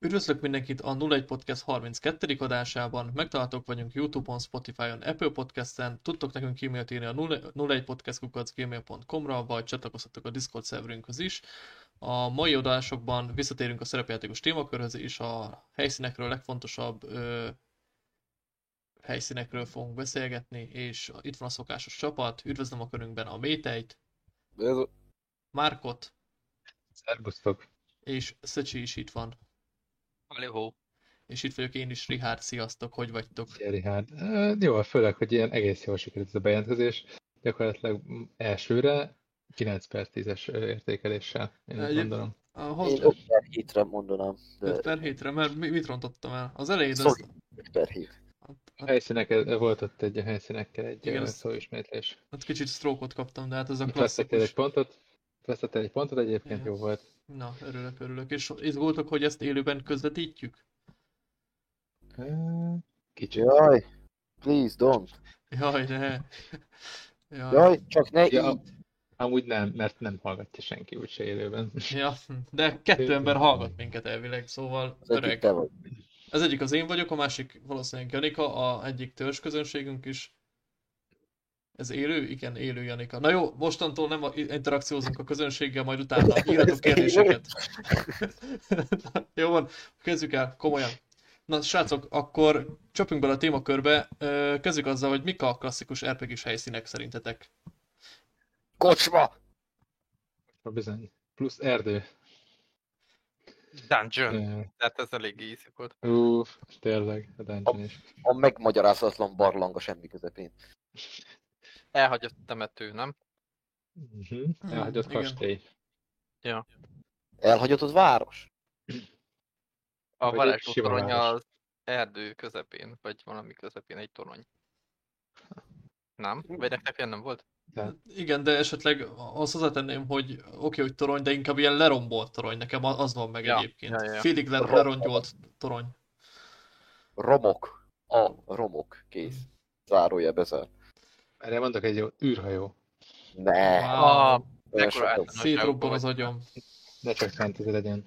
Üdvözlök mindenkit a 01 Podcast 32. adásában. Megtaláltok vagyunk Youtube-on, Spotify-on, Apple Podcast-en. Tudtok nekünk e-mailt írni a 01podcastkukacgmail.com-ra, vagy csatlakozhatok a Discord szerverünkhöz is. A mai adásokban visszatérünk a szerepjátékos témakörhöz, és a helyszínekről, legfontosabb ö, helyszínekről fogunk beszélgetni, és itt van a szokásos csapat. Üdvözlöm a körünkben a Métejt, Márkot, Szerbusztok! és Szöcsi is itt van. Halihó. És itt vagyok én is, Rihárd, sziasztok, hogy vagytok? Szia, Richard. Uh, jó, főleg, hogy ilyen egész jól sikerült ez a bejelentkezés. Gyakorlatilag elsőre 9 per 10-es értékeléssel, én úgy gondolom. A Én hoz... 5 per 7-re mondanám, de 5 per 7-re, mert mi- mit rontottam el? Az elején az... Sorry. 5 per 7. Hát, A helyszínek, volt ott egy a helyszínekkel egy Igen, az- szóismétlés. hát kicsit stroke-ot kaptam, de hát ez a Itt vesztettél egy klasszikus. pontot, vesztettél egy pontot, egyébként Igen. jó volt. Na, örülök, örülök. És izgultok, hogy ezt élőben közvetítjük? Kicsit. Jaj, please don't. Jaj, ne. Jaj. Jaj, csak ne Ja, így. amúgy nem, mert nem hallgatja senki úgyse élőben. Ja, de kettő ember hallgat minket elvileg, szóval Az egyik öreg. te vagy. Az egyik az én vagyok, a másik valószínűleg Janika, a egyik törzs közönségünk is. Ez élő? Igen, élő Janika. Na jó, mostantól nem a- interakciózunk a közönséggel, majd utána írjatok kérdéseket. jó van, kezdjük el, komolyan. Na srácok, akkor csapjunk bele a témakörbe. Kezdjük azzal, hogy mik a klasszikus RPG-s helyszínek szerintetek? Kocsma! Ha bizony. Plusz erdő. Dungeon. Uh, Tehát ez elég easy volt. Ú, tényleg, a dungeon is. A megmagyarázatlan barlang a semmi közepén. Elhagyott temető, nem? Uh-huh. Elhagyott igen. kastély. Elhagyott az város? A varázsló torony az erdő közepén, vagy valami közepén egy torony. Nem? Vagy nektek ilyen nem volt? De Igen, de esetleg azt hozzátenném, hogy oké, okay, hogy torony, de inkább ilyen lerombolt torony. Nekem az van meg Ja, egyébként. ja, ja. Félig le- Rom- lerongyolt torony. Romok. A romok. Kész. Zárója bezár. Erre mondok egy jó űrhajó. Ne. Wow. A Olyan mekkora sokat. általánosságban Szétrobban az agyam. De csak fantasy legyen.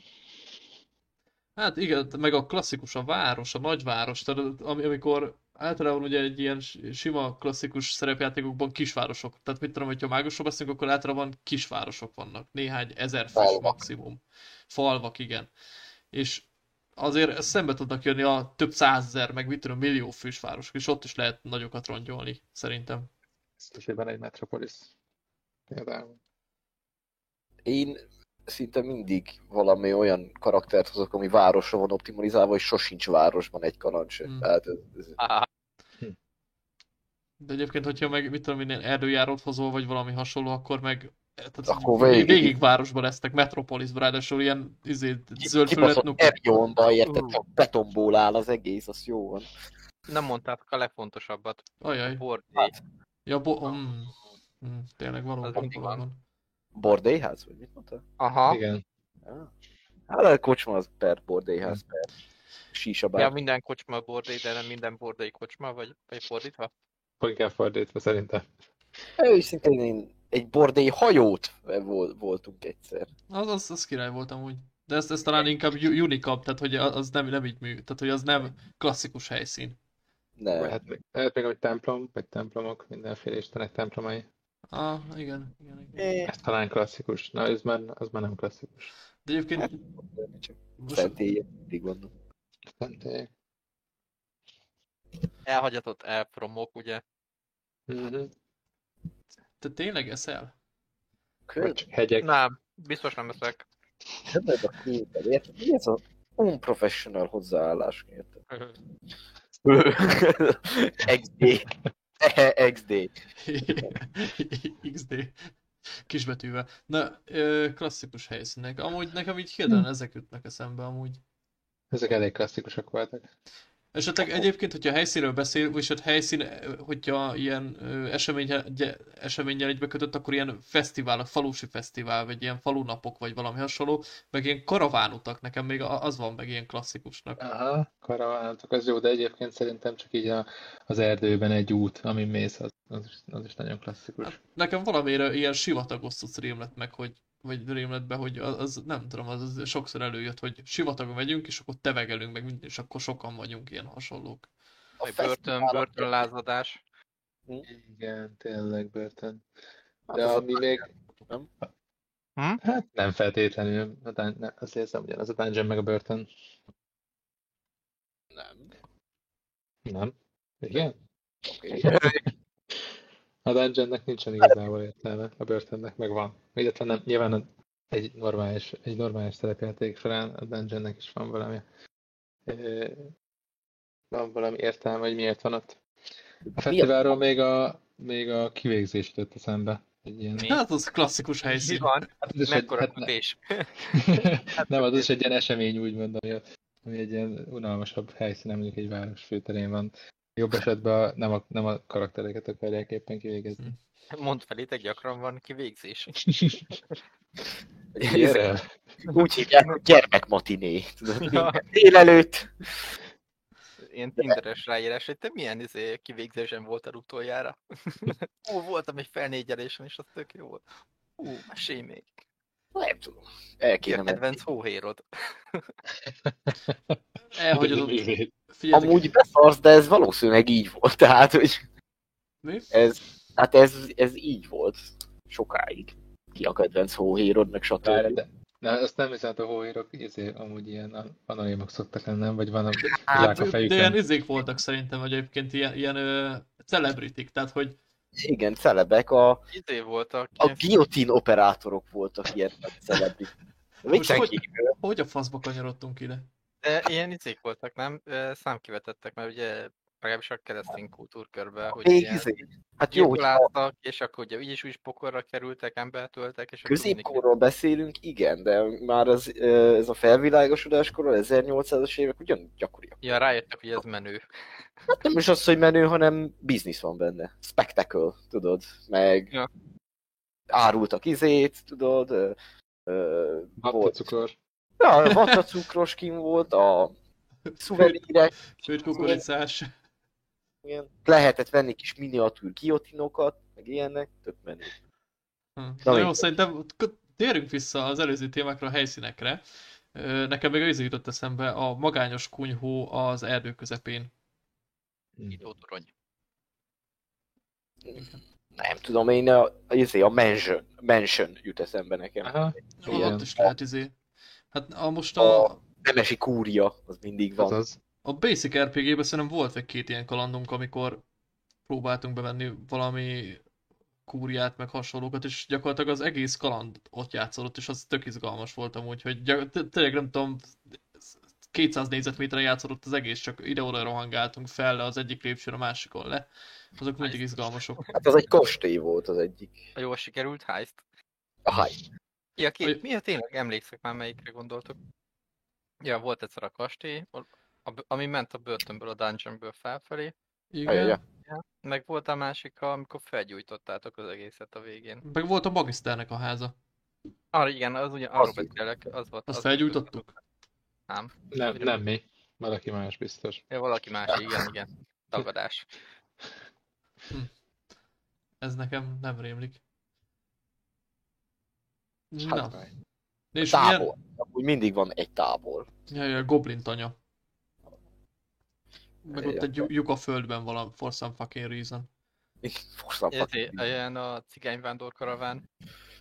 Hát igen, meg a klasszikus, a város, a nagyváros, tehát ami- amikor általában ugye egy ilyen sima klasszikus szerepjátékokban kisvárosok, tehát mit tudom, hogyha mágusról beszélünk, akkor általában kisvárosok vannak, néhány ezer fős maximum. Falvak, igen. És azért szembe tudnak jönni a több százezer, meg mit tudom, millió fős városok, és ott is lehet nagyokat rongyolni, szerintem. Szükségben egy Metropolis. Például. Én szinte mindig valami olyan karaktert hozok, ami városra van optimalizálva, és sosincs városban egy kaland se. Hmm. Tehát ez, De egyébként, hogyha meg, mit tudom, én erdőjárót hozol, vagy valami hasonló, akkor meg tehát Akkor vég- végig- végig városban lesztek, Metropolisban, ráadásul ilyen izé, zöld füllet kibaszott nuk. Erionba, érted? Csak betonból áll az egész, az jó van. nem mondtátok a legfontosabbat. Ajaj. Bordély. Ja, bo- mm, mm, tényleg valóban, valóban. Bordélyház, vagy mit mondta? Aha. Igen. Ja. Hát a kocsma az per bordélyház, per sísabár. Ja, minden kocsma bordély, de nem minden bordély kocsma, vagy, vagy fordítva? Inkább fordítva szerintem. Őszintén én egy bordély hajót vol- voltunk egyszer. Az, az, az király volt amúgy. De ez, ez talán inkább unikab, tehát hogy az nem, nem így mű, tehát hogy az nem klasszikus helyszín. Ne. Lehet még, lehet még, hogy templom, vagy templomok, mindenféle istenek templomai. Ah, igen, igen, igen. Ez talán klasszikus. Na, ez már, az már nem klasszikus. De egyébként Hát, csak most, mindig mondom. Szentélyek. Elhagyatott elpromok, ugye? Mhm. te tényleg eszel? Vagy Köld, csak hegyek. Nem, biztos nem eszek. köld a érted? Mi ez a unprofessional hozzáállás, érted? XD. XD. XD. Kisbetűvel. Na, klasszikus helyszínek. Amúgy nekem így hirtelen ezek jutnak eszembe amúgy. Ezek elég klasszikusak voltak. Esetleg egyébként, hogyha helyszínről beszél, vagy hát helyszín, hogyha ilyen ö, eseménye, gy- eseménnyel egybe kötött, akkor ilyen fesztiválok, falusi fesztivál, vagy ilyen falunapok, vagy valami hasonló, meg ilyen karavánutak, nekem még az van meg ilyen klasszikusnak. Aha, karavánatok, az jó, de egyébként szerintem csak így a, az erdőben egy út, amin mész, az, az, is, az is nagyon klasszikus. Hát, nekem valamire ilyen sivatagos cucc rémlett meg, hogy vagy rémletbe, hogy az, az nem tudom, az, az sokszor előjött, hogy sivatagba megyünk, és akkor tevegelünk meg, és akkor sokan vagyunk ilyen hasonlók. A Vagy börtön, börtönlázadás. Igen, tényleg börtön. Hát De az ami még... nem? Hm? Hát nem feltétlenül. A dun- ne, azt érzem, ugyanaz a dungeon meg a börtön. Nem. Nem? Igen? Oké. A dungeonnek nincsen igazából értelme, a börtönnek meg van. Illetve nem, nyilván egy normális, egy normális szerepjáték során a dungeonnek is van valami ö, van valami értelme, hogy miért van ott. A fesztiválról még a, még a kivégzés jutott eszembe. Egy ilyen, Mi? Hát az klasszikus Mi helyszín. van? hát az is egy, Mekkora hát, nem, az is egy ilyen esemény úgymond, ami, a- ami egy ilyen unalmasabb helyszín, mondjuk egy város főterén van. Jobb esetben nem, a, nem a karaktereket akarják éppen kivégezni. Mondd felétek, gyakran van kivégzés. Gyere! Úgy hívják, hogy gyermekmatiné. Délelőtt. Ilyen tinderes ráírás, hogy te milyen izé, kivégzésen voltál utoljára. Ó, voltam egy felnégyelésen, és az tök jó volt. Ú, mesélj még. Nem tudom. El Ki a kéne kedvenc hóhérod? Elhagyod Amúgy beszarsz, de ez valószínűleg így volt. Tehát, hogy mi? ez, hát ez, ez így volt sokáig. Ki a kedvenc hóhérod, meg Várj, stb. de, de azt nem hiszem, hogy a hóhírok izé, amúgy ilyen anonimok szoktak lenni, nem? Vagy van a Hát, zsák a De fejükön. ilyen izék voltak szerintem egyébként, ilyen, ilyen ö, celebritik, tehát hogy Igen, celebek, a, Izé voltak. a guillotine operátorok voltak ilyen. Viccen hogy- hogy a faszba kanyarodtunk ide? De ilyen izék voltak, nem? Számkivetettek, mert ugye legalábbis a keresztény kultúrkörben, hogy Még ilyen izé. Hát jó, gyilkoláztak, és akkor ugye úgyis úgy pokorra kerültek, embertöltek, és középkorról beszélünk, igen, de már az, ez a felvilágosodáskorról, 1800-as évek ugyan gyakoriak. Ja, rájöttek, hogy ez menő. Hát nem is az, hogy menő, hanem biznisz van benne. Spectacle, tudod, meg Ja. árultak izét, tudod, ö, ö, volt. cukor. Ja, a vattacukros kim volt, a szuvenírek, Főtt kukoricás. Igen. lehetett venni kis miniatűr guillotinokat, meg ilyenek, tök menő. Hm. Na, Na jó, szerintem térjünk vissza az előző témákra, a helyszínekre. Nekem még az jutott eszembe a magányos kunyhó az erdő közepén. Videótorony. Nem tudom, én a, a, izé, a mansion, mansion jut eszembe nekem. Aha, Igen. Igen. Ott is lehet izé. Hát a most a, A- Nemesi kúria, az mindig van. azaz. A Basic RPG-ben szerintem volt egy két ilyen kalandunk, amikor próbáltunk bevenni valami kúriát, meg hasonlókat, és gyakorlatilag az egész kaland ott játszódott, és az tök izgalmas volt amúgy, hogy tényleg nem tudom, 200 négyzetméteren játszódott az egész, csak ide-oda rohangáltunk fel le az egyik lépcsőn, a másikon le. Azok mindig izgalmasok. Hát az egy kastély volt az egyik. A jól sikerült heist. A háj. Ja, ki, Hogy- mi a tényleg? Emlékszek már melyikre gondoltok. Ja, volt egyszer a kastély, a, ami ment a börtönből, a dungeonből felfelé. Igen. Ja. Ja. Meg volt a másik, amikor felgyújtottátok az egészet a végén. Meg volt a Magisternek a háza. Ah, igen, az ugye arról Az- beszélek, az volt. Azt az felgyújtottuk? Nem. Nem, nem mi. Valaki más biztos. Ja, valaki más, igen, igen. Tagadás. Ez nekem nem rémlik. Hát, Na, a és tábor. milyen... Úgy mindig van egy tábor. Ja, ja, Goblin tanya. Meg ott egy lyuk a földben valami, for some fucking reason. Forszam Ez ilyen a cigányvándor karaván.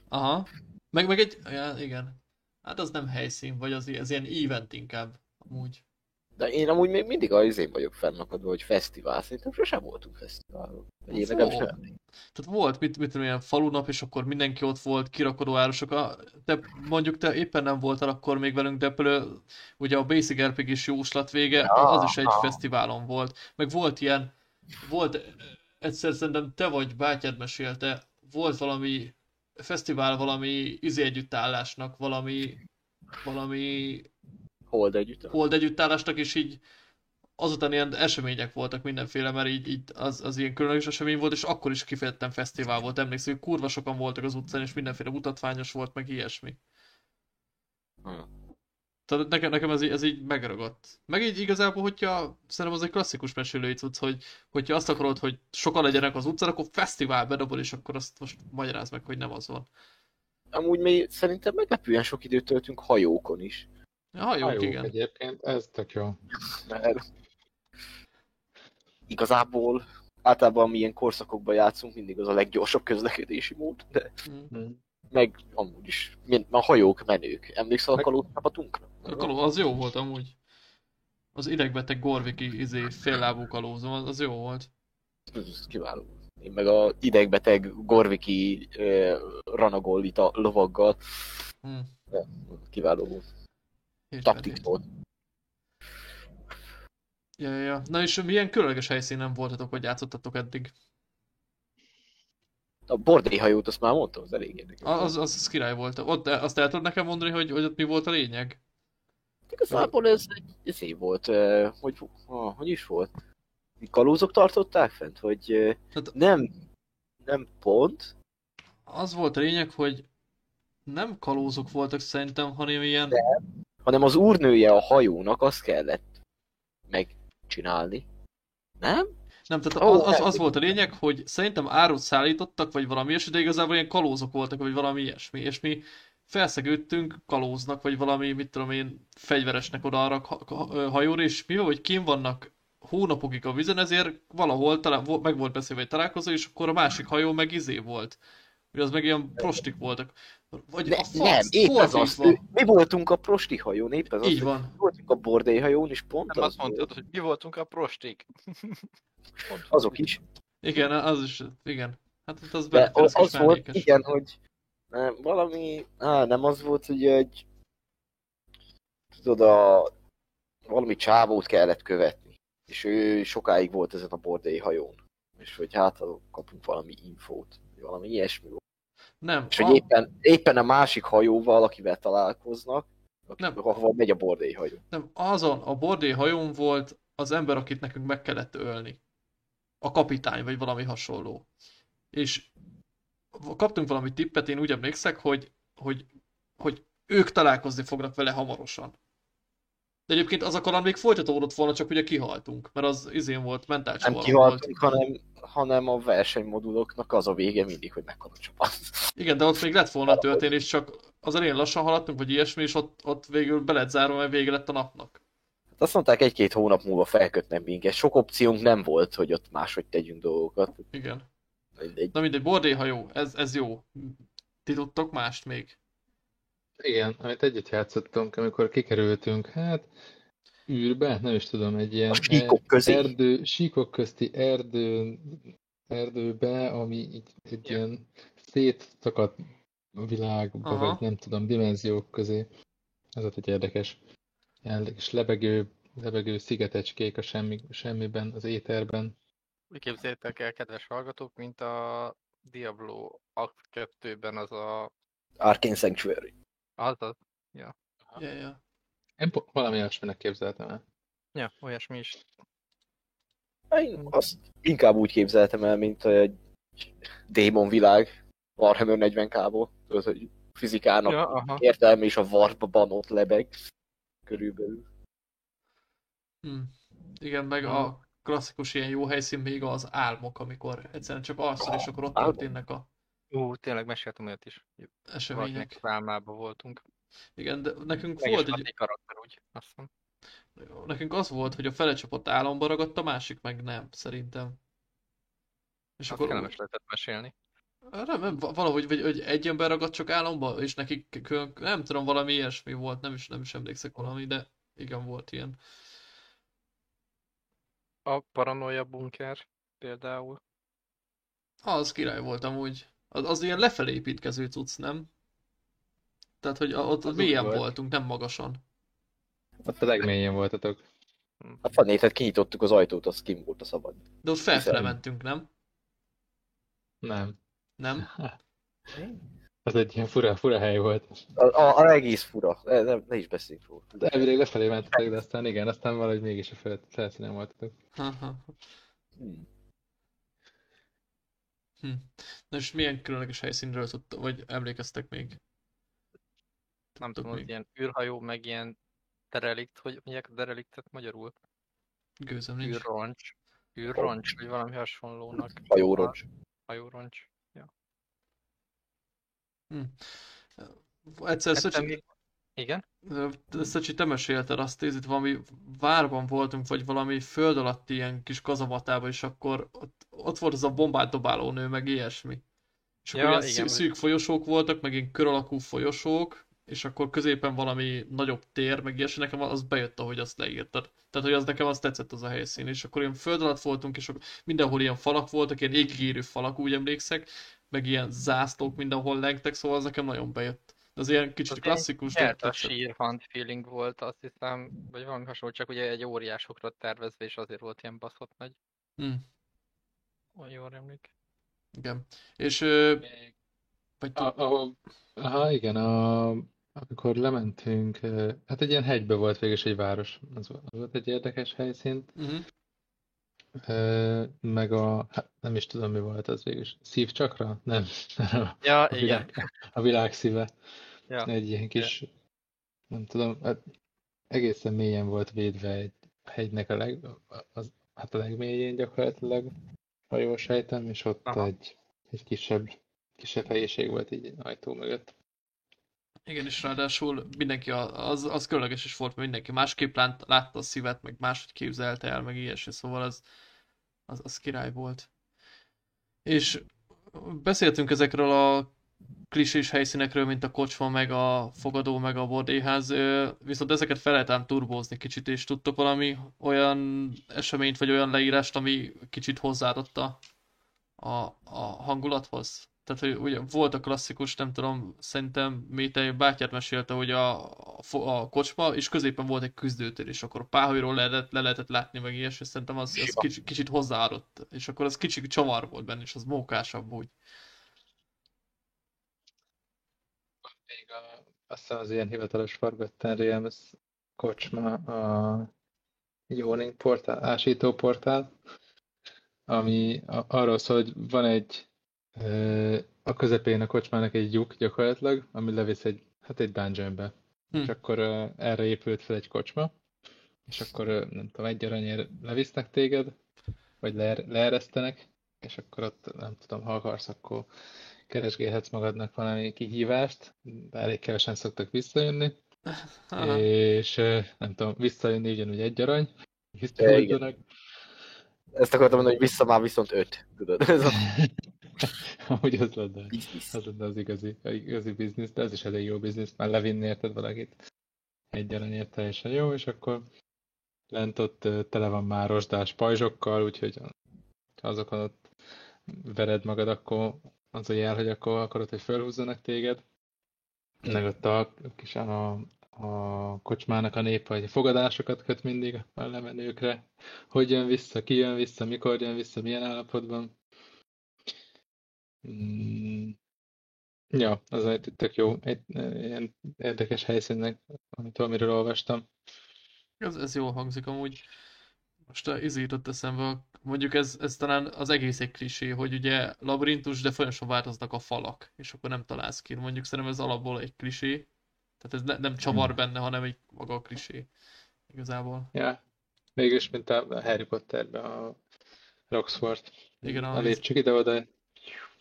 Aha. Meg, meg egy, ja, igen. Hát az nem helyszín, vagy az, az ilyen event inkább, amúgy. De én amúgy még mindig az izén vagyok fennakadva, hogy fesztivál. Szerintem sosem voltunk fesztiválon. Vagy én Hát volt. nem. Tehát volt, mit, mit tudom, ilyen falunap, és akkor mindenki ott volt, kirakodó árusok. A, te mondjuk te éppen nem voltál akkor még velünk, de például ugye a Basic RPG-s jóslat vége, Ja, az is egy aha. fesztiválon volt. Meg volt ilyen, volt egyszer szerintem te vagy bátyád mesélte, volt valami fesztivál, valami izé együttállásnak, valami, valami Hold együtt. hold együttállásnak, és így azután ilyen események voltak mindenféle, mert így, így az, az ilyen különleges esemény volt, és akkor is kifejezetten fesztivál volt. Emlékszem, hogy kurva sokan voltak az utcán, és mindenféle mutatványos volt, meg ilyesmi. Hm. Tehát nekem, nekem ez, így- ez így megragadt. Meg így igazából, hogyha szerintem az egy klasszikus mesélői cucc, hogy hogyha azt akarod, hogy sokan legyenek az utcán, akkor fesztivál bedobol, és akkor azt most magyaráz meg, hogy nem az van. amúgy mi szerintem meglepően sok időt töltünk hajókon is. Ja, hajók, Hajók igen. egyébként, ez tök jó. Mert igazából általában milyen korszakokban játszunk, mindig az a leggyorsabb közlekedési mód, de Mm. Hm. meg amúgy is. Milyen, a hajók menők. Emlékszel a Meg- kalóz csapatunkra? A kaló, az jó volt amúgy. Az idegbeteg Gorviki izé, féllábú kalózom, az, az jó volt. Ez kiváló. Én meg a idegbeteg Gorviki eh, Ranagolita lovaggal Hm. kiváló volt. Hirtelen. Taktik volt. Ja, ja, ja. Na és milyen különleges helyszínen voltatok, vagy játszottatok eddig? A bordélyhajót azt már mondtam, az elég érdekes. Az, az, az király volt. Ott, azt el tudod nekem mondani, hogy, hogy ott mi volt a lényeg? Igazából ez egy izé volt, eh, hogy, ah, hogy is volt? Kalózok tartották fent, hogy eh, Tehát- nem, nem pont, Az volt a lényeg, hogy nem kalózok voltak szerintem, hanem ilyen... hanem az úrnője a hajónak azt kellett megcsinálni. Nem? Nem, tehát Ó, az, az, az volt a lényeg, hogy szerintem árut szállítottak, vagy valami ilyesmi, de igazából ilyen kalózok voltak, vagy valami ilyesmi, és mi felszegődtünk kalóznak, vagy valami, mit tudom én, fegyveresnek oda arra ha- ha- hajóra, és mivel, hogy kim vannak hónapokig a vízen, ezért valahol talán, meg volt beszélve egy találkozó, és akkor a másik hajó meg izé volt. Ugye az meg ilyen prostik voltak. Vagy Ne, a fasz, nem, épp ez az. fordítva. Mi voltunk a prosti hajón, épp ez az. Így hogy van. Mi voltunk a bordélyhajón, és pont Nem az azt mondtad, hogy mi voltunk a prostik. Pont azok is. Igen, az is, igen. Hát ott az De az, az volt, mellékes. igen, hogy nem, valami, á, nem az volt, hogy egy, tudod, a, valami csávót kellett követni, és ő sokáig volt ezen a bordély hajón. És hogy hát kapunk valami infót, valami ilyesmi volt. Nem, És a- hogy éppen, éppen a másik hajóval, akivel találkoznak, Nem. ahova megy a bordély hajó. Nem, azon a bordély hajón volt az ember, akit nekünk meg kellett ölni. A kapitány, vagy valami hasonló. És kaptunk valami tippet, én úgy emlékszek, hogy, hogy, hogy ők találkozni fognak vele hamarosan. De egyébként az a kaland még folytatódott volna, csak ugye kihaltunk, mert az izén volt, mentál Nem csavar volt. kihaltunk, hanem, hanem a versenymoduloknak az a vége mindig, hogy meghal a csapat. Igen, de ott még lett volna történés, csak az elején lassan haladtunk, vagy ilyesmi, és ott, ott végül be lett zárva, mert vége lett a napnak. Hát Azt mondták, egy-két hónap múlva felkötnek minket. Sok opciónk nem volt, hogy ott máshogy tegyünk dolgokat. Igen. Egy, Na mindegy, bordélyhajó, ez, ez jó. Ti tudtok mást még? Igen, amit együtt játszottunk, amikor kikerültünk, hát űrbe, nem is tudom, egy ilyen A síkok közé. erdő, síkok közti erdő, erdőbe, ami így egy ilyen szétszakadt világba, Aha. vagy nem tudom, dimenziók közé. Ez volt egy érdekes, kis lebegő, lebegő szigetecskék a semmi, semmiben, az éterben. Úgy képzeljétek el, kedves hallgatók, mint a Diablo Act 2-ben az a... Arcane Sanctuary. Az az. Ja, ja. Én po- valami olyasminek képzeltem el. Ja, olyasmi is. Én azt inkább úgy képzeltem el, mint egy démon világ Warhammer 40k-ból. Tudod, hogy fizikának Ja, aha. értelme és a warpban ott lebeg. Körülbelül. Hm. Igen, meg a klasszikus ilyen jó helyszín még az álmok, amikor egyszerűen csak alszol, és akkor ott Álmok? történnek a Ú, tényleg meséltem olyat is. az álmában voltunk. Igen, de nekünk Meg volt egy, karakter úgy, azt hiszem. nekünk az volt, hogy a fele csapat álomba ragadt, a másik meg nem, szerintem. És Azt akkor kellemes lehetett mesélni. nem, nem, va- valahogy vagy, hogy egy ember ragadt csak álomba, és nekik külön, nem tudom, valami ilyesmi volt, nem is, nem is emlékszek valami, de igen, volt ilyen. A paranoia bunker például. Az király volt amúgy. Az, az ilyen lefelé építkező cucc, nem? Tehát, hogy a- ott Az mélyen volt. voltunk, nem magasan. Ott a legmélyen voltatok. Hát fannét, hát kinyitottuk az ajtót, az kim volt a szabad. De ott felfele Hiszen- mentünk, nem? Nem. Nem? Az egy ilyen fura, fura hely volt. A, a, a egész fura, ne, ne, ne is beszéljünk róla. De elvileg lefelé mentetek, de aztán igen, aztán valahogy mégis a fel, felszínen voltatok. Ha-ha. Hmm. Hm. Na és milyen különleges helyszínről tudta, vagy emlékeztek még? Nem tudom, hogy ilyen űrhajó, meg ilyen derelikt, hogy mondják a dereliktet magyarul? Gőzem nincs. űrroncs. Űrroncs, vagy valami hasonlónak. Hajóroncs. Hajóroncs. Ja. Hm. Egyszer Egyszer Szöcsi, még- Igen? Szöcsi, te mesélted azt, hogy itt valami várban voltunk, vagy valami föld alatti ilyen kis kazamatában, és akkor ott, ott volt az a bombát dobáló nő, meg ilyesmi. És akkor Ja, ilyen szű- hogy- szűk folyosók voltak, meg ilyen kör alakú folyosók, és akkor középen valami nagyobb tér, meg ilyesmi, nekem az bejött, ahogy azt leírtad. Tehát, hogy az nekem az tetszett az a helyszín, és akkor ilyen föld alatt voltunk, és akkor mindenhol ilyen falak voltak, ilyen égigérő falak, úgy emlékszek, meg ilyen zászlók mindenhol lengtek, szóval az nekem nagyon bejött. Az ilyen kicsit Az klasszikus, Nyert a tetszett. sírhand feeling volt, azt hiszem, vagy valami hasonló, csak ugye egy óriásokra tervezve, és azért volt ilyen baszott nagy. Hm, Olyan jól emlék. igen. És, ö, vagy A, ahol, aha, igen, a, amikor lementünk, hát egy ilyen hegybe volt végül is egy város, az, volt- egy érdekes helyszín, uh Eh, meg a, hát nem is tudom mi volt az végül is, szívcsakra? Nem, a, Ja, a igen. világ, a világ szíve, Ja. egy ilyen kis, nem tudom, hát egészen mélyen volt védve egy hegynek a leg, az, hát a legmélyén gyakorlatilag, ha jól sejtem, és ott Aha. egy, egy kisebb, kisebb helyiség volt így ajtó mögött. Igen, és ráadásul mindenki, a- az, az különleges is volt, mert mindenki másképp lát, látta a szívet, meg máshogy képzelte el, meg ilyesmi, szóval az, az, az király volt. És beszéltünk ezekről a klisés helyszínekről, mint a kocsma, meg a fogadó, meg a bordélyház, ö, viszont ezeket fel lehet ám turbózni kicsit, és tudtok valami olyan eseményt, vagy olyan leírást, ami kicsit hozzáadott a, a, a hangulathoz? Tehát, hogy ugye volt a klasszikus, nem tudom, szerintem Métei bátyát mesélte, hogy a, a, a kocsma, és középen volt egy küzdőtér, és akkor páholyról lehetett, le lehetett látni, meg ilyesmi, szerintem az, az kicsit, kicsit hozzáadott, és akkor az kicsit csavar volt benne, és az mókásabb úgy. Még a, azt hiszem az ilyen hivatalos Forgotten Realms kocsma a Yawning portál, ásító portál, ami arról szól, hogy van egy a közepén a kocsmának egy lyuk gyakorlatilag, ami levisz egy, hát egy dungeonbe. Hm. És akkor erre épült fel egy kocsma, és akkor nem tudom, egy aranyért levisznek téged, vagy le, leeresztenek, és akkor ott nem tudom, ha akarsz, akkor keresgélhetsz magadnak valami kihívást, de elég kevesen szoktak visszajönni, Aha. és nem tudom, visszajönni ugyanúgy egy arany, igen. visszajönnek, Ezt akartam mondani, hogy vissza már viszont öt. Tudod, ez a Amúgy az lenne, az lenne az igazi, az igazi biznisz, de ez is elég jó biznisz, már levinni érted valakit egy aranyért teljesen jó, és akkor lent ott tele van már rozsdás pajzsokkal, úgyhogy ha azokon ott vered magad, akkor az a jel, hogy akkor akarod, hogy felhúzzanak téged. Meg ott a kis a, a kocsmának a nép, hogy fogadásokat köt mindig a lemenőkre. Hogy jön vissza, ki jön vissza, mikor jön vissza, milyen állapotban. Mm. Ja, az egy tök jó, egy ilyen érdekes helyszínnek, amit amiről olvastam. Ez, ez jól hangzik amúgy. Most a izé jutott eszembe, a- mondjuk ez, ez talán az egész egy klisé, hogy ugye labirintus, de folyamatosan változnak a falak, és akkor nem találsz ki. Mondjuk szerintem ez alapból egy klisé. Tehát ez ne, nem csavar benne, hanem egy maga a klisé. Igazából. Ja, mégis, mint a Harry Potterben a Roxford. Igen, a az- lépcsők ide-oda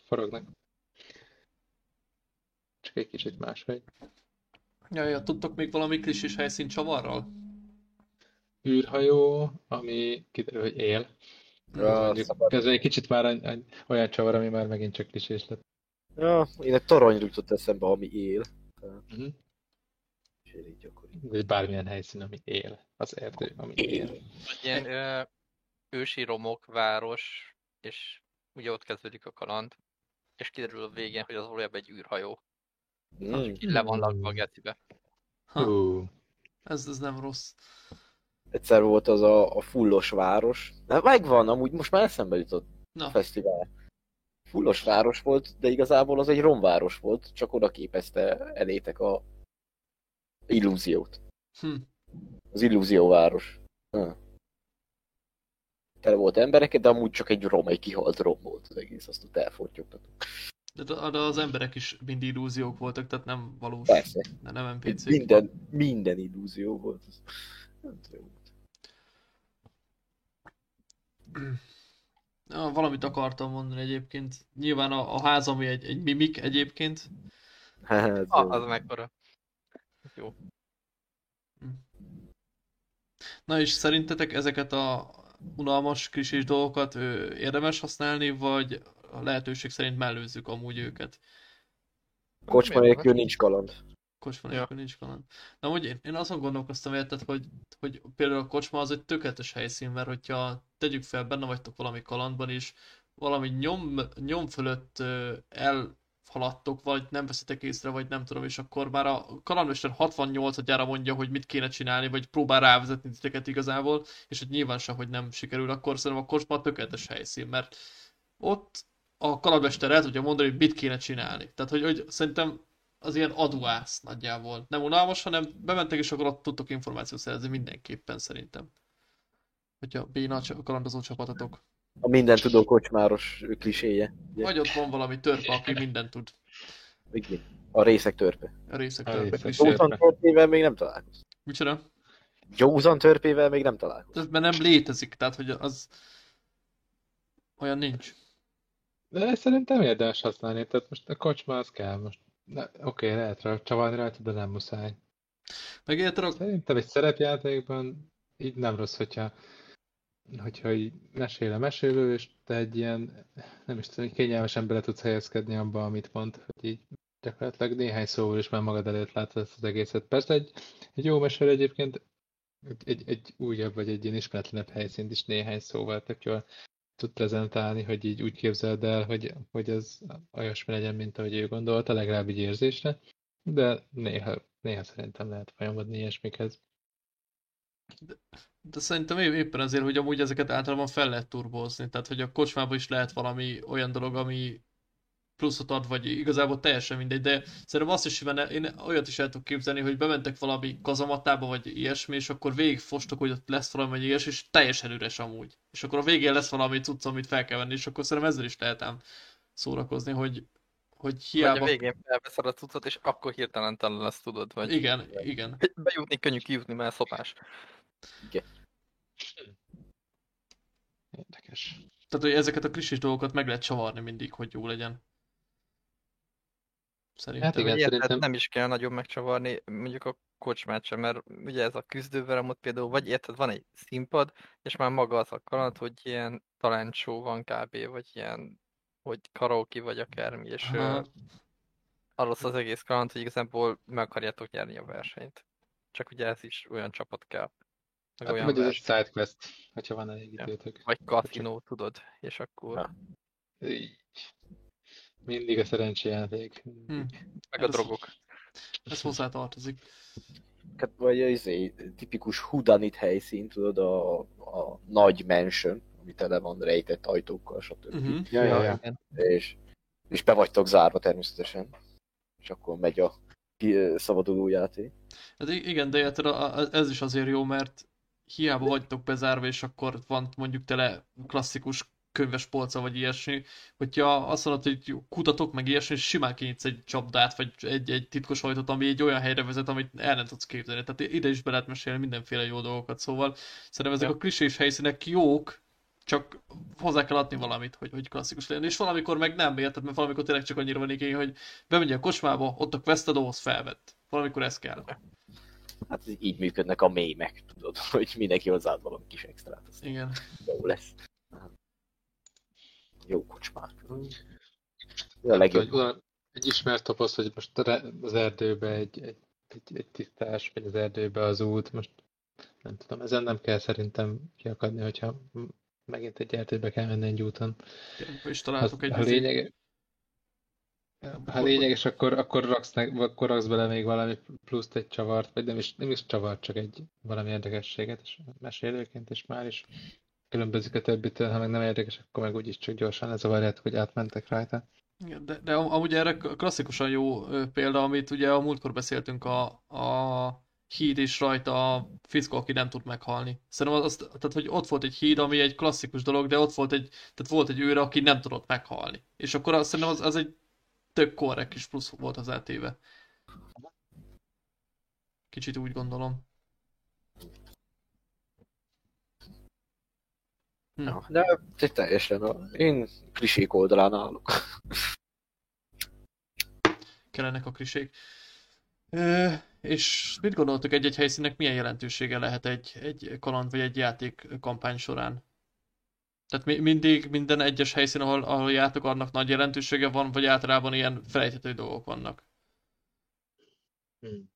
forognak. Csak egy kicsit máshogy. Ja, ja, tudtok még valami klisés helyszín csavarral? Űrhajó, ami kiderül, hogy él. Ja, Mondjuk ez egy kicsit már olyan csavar, ami már megint csak klisés lett. Ja, én egy torony jutott eszembe, ami él. Elég gyakori. Vagy bármilyen helyszín, ami él. Az erdő, ami él. Vagy ilyen ö, ősi romok, város, és ugye ott kezdődik a kaland, és kiderül a végén, hogy az valójában egy űrhajó. Mm. Le van lakva a gecibe. Ha, ez, ez nem rossz. Egyszer volt az a, a fullos város. Na, megvan, amúgy most már eszembe jutott a Na, fesztivál. Fullos város volt, de igazából az egy romváros volt, csak oda képezte elétek a illúziót. hm. Az illúzióváros. Ha. Tele volt embereket, de amúgy csak egy rom, egy kihalt rom volt az egész, azt ott elfortyogtatok. De, az emberek is mind illúziók voltak, tehát nem valós, Persze. nem NPC-k. Minden, minden illúzió volt. Nem tudom. Ja, valamit akartam mondani egyébként. Nyilván a, a ház, ami egy, egy mimik egyébként, Hát, Ah, az mekkora. Jó. Na és szerintetek ezeket a unalmas klisés dolgokat ö, érdemes használni, vagy a lehetőség szerint mellőzzük amúgy őket? Kocsma nélkül nincs kaland. Kocsma Ja. nélkül nincs kaland. Na, hogy én, én azon gondolkoztam, érted, hogy, hogy például a kocsma az egy tökéletes helyszín, mert hogyha tegyük fel, benne vagytok valami kalandban, és valami nyom, nyom fölött elhaladtok, vagy nem veszitek észre, vagy nem tudom, és akkor már a kalandmester 68 gyára mondja, hogy mit kéne csinálni, vagy próbál rávezetni titeket igazából, és hogy nyilván sem, hogy nem sikerül, akkor szerintem a kocsma a tökéletes helyszín, mert ott a kalandmester el tudja mondani, hogy mit kéne csinálni. Tehát, hogy, hogy szerintem az ilyen aduász nagyjából. Nem unalmas, hanem bementek, és akkor ott tudtok információt szerezni mindenképpen szerintem. Hogyha béna a kalandozó csapatotok. A minden tudó kocsmáros kliséje. ugye? Vagy ott van valami törpe, aki mindent tud. Igen. A részek törpe. A részek A törpe részek klisé. törpe. Józan törpével még nem találkoztam. Micsoda? Józan törpével még nem találkoztam. Ez mert nem létezik, tehát hogy az olyan nincs. De szerintem érdemes használni, tehát most a kocsma az kell most. Na, Oké, lehet rá csavarni rajta, de nem muszáj. Meg érted, a- Szerintem egy szerepjátékban így nem rossz, hogyha, hogyha így mesél a mesélő, és te egy ilyen, nem is tudom, kényelmesen bele tudsz helyezkedni abba, amit mond, hogy így gyakorlatilag néhány szóval is már magad előtt látod ezt az egészet. Persze egy, egy jó mesélő egyébként egy, egy, egy újabb vagy egy ilyen ismeretlenebb helyszínt is néhány szóval tök jól tud prezentálni, hogy így úgy képzeld el, hogy, hogy az olyasmi legyen, mint ahogy ő gondolta, legalább így érzésre, de néha, néha szerintem lehet folyamodni ilyesmikhez. de szerintem é- éppen azért, hogy amúgy ezeket általában fel lehet turbózni. Tehát, hogy a kocsmában is lehet valami olyan dolog, ami pluszot ad, vagy igazából teljesen mindegy, de szerintem azt is simán, én olyat is el tudok képzelni, hogy bementek valami kazamatába, vagy ilyesmi, és akkor végigfostok, hogy ott lesz valami vagy ilyes, és teljesen üres amúgy. És akkor a végén lesz valami cucc, amit fel kell venni, és akkor szerintem ezzel is lehet ám szórakozni, hogy, hogy Vagy hiába... a végén felveszed a cuccot, és akkor hirtelen telen lesz, tudod, vagy Igen, igen. bejutni könnyű, kijutni, mert szopás. Érdekes. Tehát, hogy ezeket a klisés dolgokat meg lehet csavarni mindig, hogy jó legyen. Szerintem. Hát igen, szerintem- nem is kell nagyon megcsavarni, mondjuk a kocsmát sem, mert ugye ez a küzdőverem ott például, vagy érted, van egy színpad, és már maga az a kaland, hogy ilyen talent show van kb, vagy ilyen, hogy karaoke vagy akármi, és Aha. arról az egész kaland, hogy igazából meg akarjátok nyerni a versenyt. Csak ugye ez is olyan csapat kell. Meg Hát, olyan vagy ez egy sidequest, hogyha van elég időtök. Vagy kaszinó, tudod, és akkor Ha. Így. Mindig a szerencséjáték. Hm. meg a Ez- drogok. Ez hozzá tartozik. Hát, vagy az tipikus hudanit helyszín, tudod, a, a nagy mansion, ami tele van rejtett ajtókkal, stb. Uh-huh. Ja, ja, ja. És, és be vagytok zárva természetesen. És akkor megy a szabaduló játék. Hát igen, de érted, ez is azért jó, mert hiába vagytok bezárva, és akkor van mondjuk tele klasszikus könyves polca, vagy ilyesmi, hogyha azt mondod, hogy kutatok meg ilyesmi, és simán kinyitsz egy csapdát, vagy egy, egy titkos ajtót, ami egy olyan helyre vezet, amit el nem tudsz képzelni. Tehát ide is be lehet mesélni mindenféle jó dolgokat, szóval szerintem ezek Ja. a klisés helyszínek jók, csak hozzá kell adni valamit, hogy, hogy klasszikus legyen. És valamikor meg nem, érted? Mert valamikor tényleg csak annyira van igény, hogy bemegy a kocsmába, ott a questadóhoz felvett. Valamikor ez kell. Hát így működnek a mémek, tudod, hogy mindenki hozzáad valami kis extrát, az Igen. jó lesz. Jó kocsmák. A Nem legjobb. hogy egy ismert toposz, hogy most a az erdőbe egy, egy, egy, egy tisztás, vagy az erdőbe az út, most nem tudom, ezen nem kell szerintem kiakadni, hogyha megint egy erdőbe kell menni egy úton. És találtok egy ha lényeg, ha lényeges, akkor, akkor, raksz, ne, akkor raksz bele még valami pluszt, egy csavart, vagy nem is, nem is csavart, csak egy valami érdekességet, és mesélőként, és már is különbözik a többitől, ha meg nem érdekes, akkor meg úgyis csak gyorsan lezavarjátok, hogy átmentek rajta. De, de am- amúgy erre klasszikusan jó példa, amit ugye a múltkor beszéltünk, a, a híd és rajta a fickó, aki nem tud meghalni. Szerintem az, tehát, hogy ott volt egy híd, ami egy klasszikus dolog, de ott volt egy, tehát volt egy őre, aki nem tudott meghalni. És akkor azt szerintem az, az egy tök korrekt kis plusz volt az eltéve. Kicsit úgy gondolom. Hm. Ja, de te teljesen a... Én klisék oldalán állok. kellenek a krisék. Ö, és mit gondoltok egy-egy helyszínnek milyen jelentősége lehet egy, egy kaland vagy egy játék kampány során? Tehát mi, mindig minden egyes helyszín, ahol, ahol jártok, annak nagy jelentősége van, vagy általában ilyen felejthető dolgok vannak? Hmm.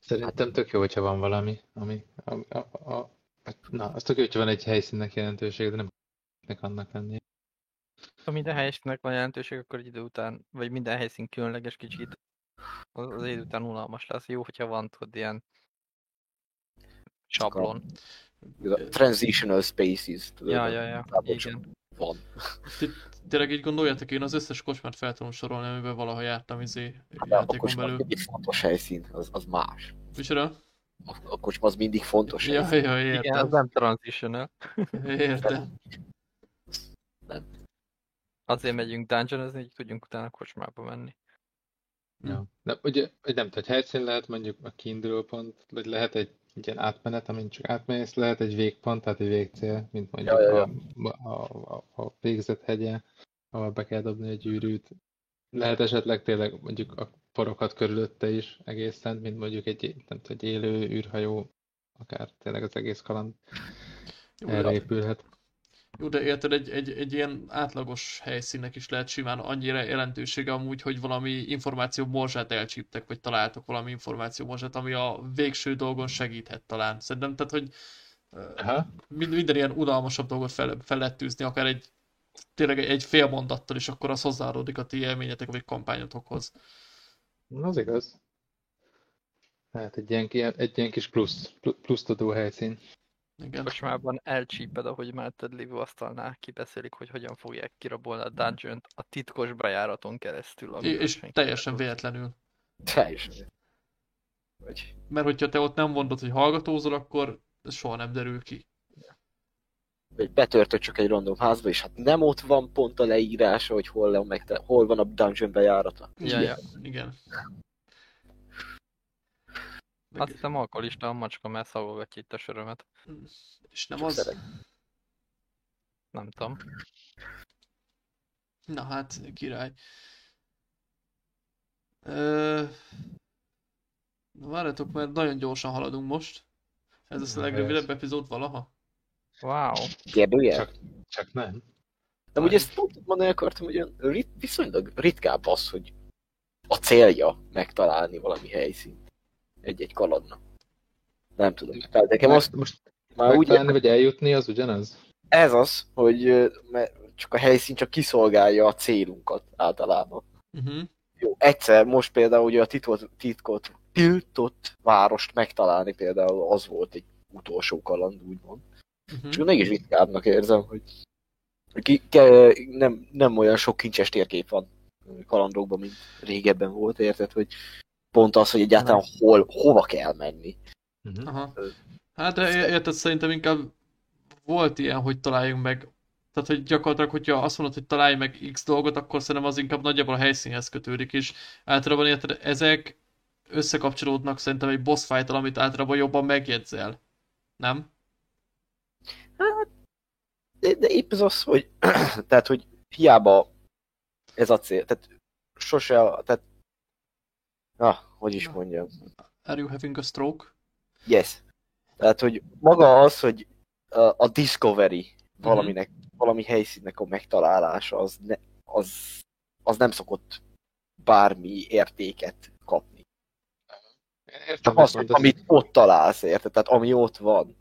Szerintem tök jó, hogyha van valami, ami, a, a, a, na, az tök hogyha van egy helyszínnek jelentősége, de nem nek annak lennie. Ha minden helyszínnek van jelentőség, akkor egy idő után, vagy minden helyszín különleges kicsit, az, az idő után unalmas lesz. Jó, hogyha van tudod ilyen sablon. Transitional spaces. Tudod, Ja, ja, ja, igen. Van. Tényleg így gondoljátok, én az összes kocsmát fel tudom sorolni, amiben valaha jártam izé a játékon belül. mindig fontos helyszín, az, az más. Micsoda? A, a kocsma az mindig fontos Ja, helyszín. ja, Igen, az nem transitional. Értem. Azért megyünk dungeonozni, hogy tudjunk utána kocsmába menni. Ja. De ugye, hogy nem tudom, hogy helyszín lehet mondjuk a kiinduló pont, vagy lehet egy ilyen átmenet, amint csak átmész, lehet egy végpont, tehát egy végcél, mint mondjuk Ja, ja, ja. A, a, a, a végzett hegye, ahol be kell dobni egy gyűrűt. Lehet esetleg tényleg mondjuk a porokat körülötte is egészen, mint mondjuk egy, nem tudom, egy élő űrhajó, akár tényleg az egész kaland Jó, erre épülhet. jó, de érted, egy, egy, egy ilyen átlagos helyszínnek is lehet simán annyira jelentősége amúgy, hogy valami információ morzsát elcsíptek, vagy találtok valami információ morzsát, ami a végső dolgon segíthet talán. Szerintem, tehát, hogy Aha. mind- minden ilyen unalmasabb dolgot fel, fel lehet tűzni, akár egy tényleg egy fél mondattal, és akkor az hozzáadódik a ti élményetek vagy kampányotokhoz. Az igaz. Hát egy ilyen, egy ilyen kis plusz, pl- plusz tudó helyszín. Igen. Kocsmában elcsíped, ahogy melletted lévő asztalnál kibeszélik, hogy hogyan fogják kirabolni a dungeon a titkos bejáraton keresztül. És teljesen véletlenül. Teljesen. Vagy, Mert hogyha te ott nem mondod, hogy hallgatózol, akkor ez soha nem derül ki. Vagy betörtök csak egy random házba, és hát nem ott van pont a leírása, hogy hol, le, meg hol van a dungeon bejárata. Ja, ja. Igen. Azt hiszem alkoholista a macska, mert szagolgatja itt a sörömet. És nem Csak az... szeret. Nem tudom. Na hát, király. Ö... Na, Várjatok, mert nagyon gyorsan haladunk most. Ez lesz a legrövidebb epizód valaha. Wow. Kérdőjel? Csak, csak nem. De ugye ezt pont mondani akartam, hogy olyan rit, viszonylag ritkább az, hogy a célja megtalálni valami helyszínt egy-egy kalandnak. Nem tudom. Tehát nekem Meg- azt most már úgy megtalálni vagy eljutni, az ugyanaz? ez az, hogy csak a helyszín csak kiszolgálja a célunkat általában. Uh-huh. Jó, egyszer most például ugye a titkot, titkot, tiltott várost megtalálni például az volt egy utolsó kaland, úgymond. Uh-huh. Csak mégis ritkábbnak érzem, hogy ki, ke, nem, nem olyan sok kincses térkép van kalandokban, mint régebben volt, érted, hogy pont az, hogy egyáltalán hol, hova kell menni. Uh-huh. Aha. Hát érted, szerintem inkább volt ilyen, hogy találjunk meg. Tehát, hogy gyakorlatilag, hogyha azt mondod, hogy találj meg X dolgot, akkor szerintem az inkább nagyjából a helyszínhez kötődik, és általában érted, ezek összekapcsolódnak szerintem egy boss fight amit általában jobban megjegyzel. Nem? De, de épp ez az, hogy tehát, hogy hiába ez a cél, tehát sose, tehát ah, hogy is mondjam, Are you having a stroke? yes. Tehát, hogy maga az, hogy a, a discovery valaminek, valami helyszínnek a megtalálása, az, ne, az, az nem szokott bármi értéket kapni. Értem, Csak az, mondasz. amit ott találsz, érted? Tehát ami ott van.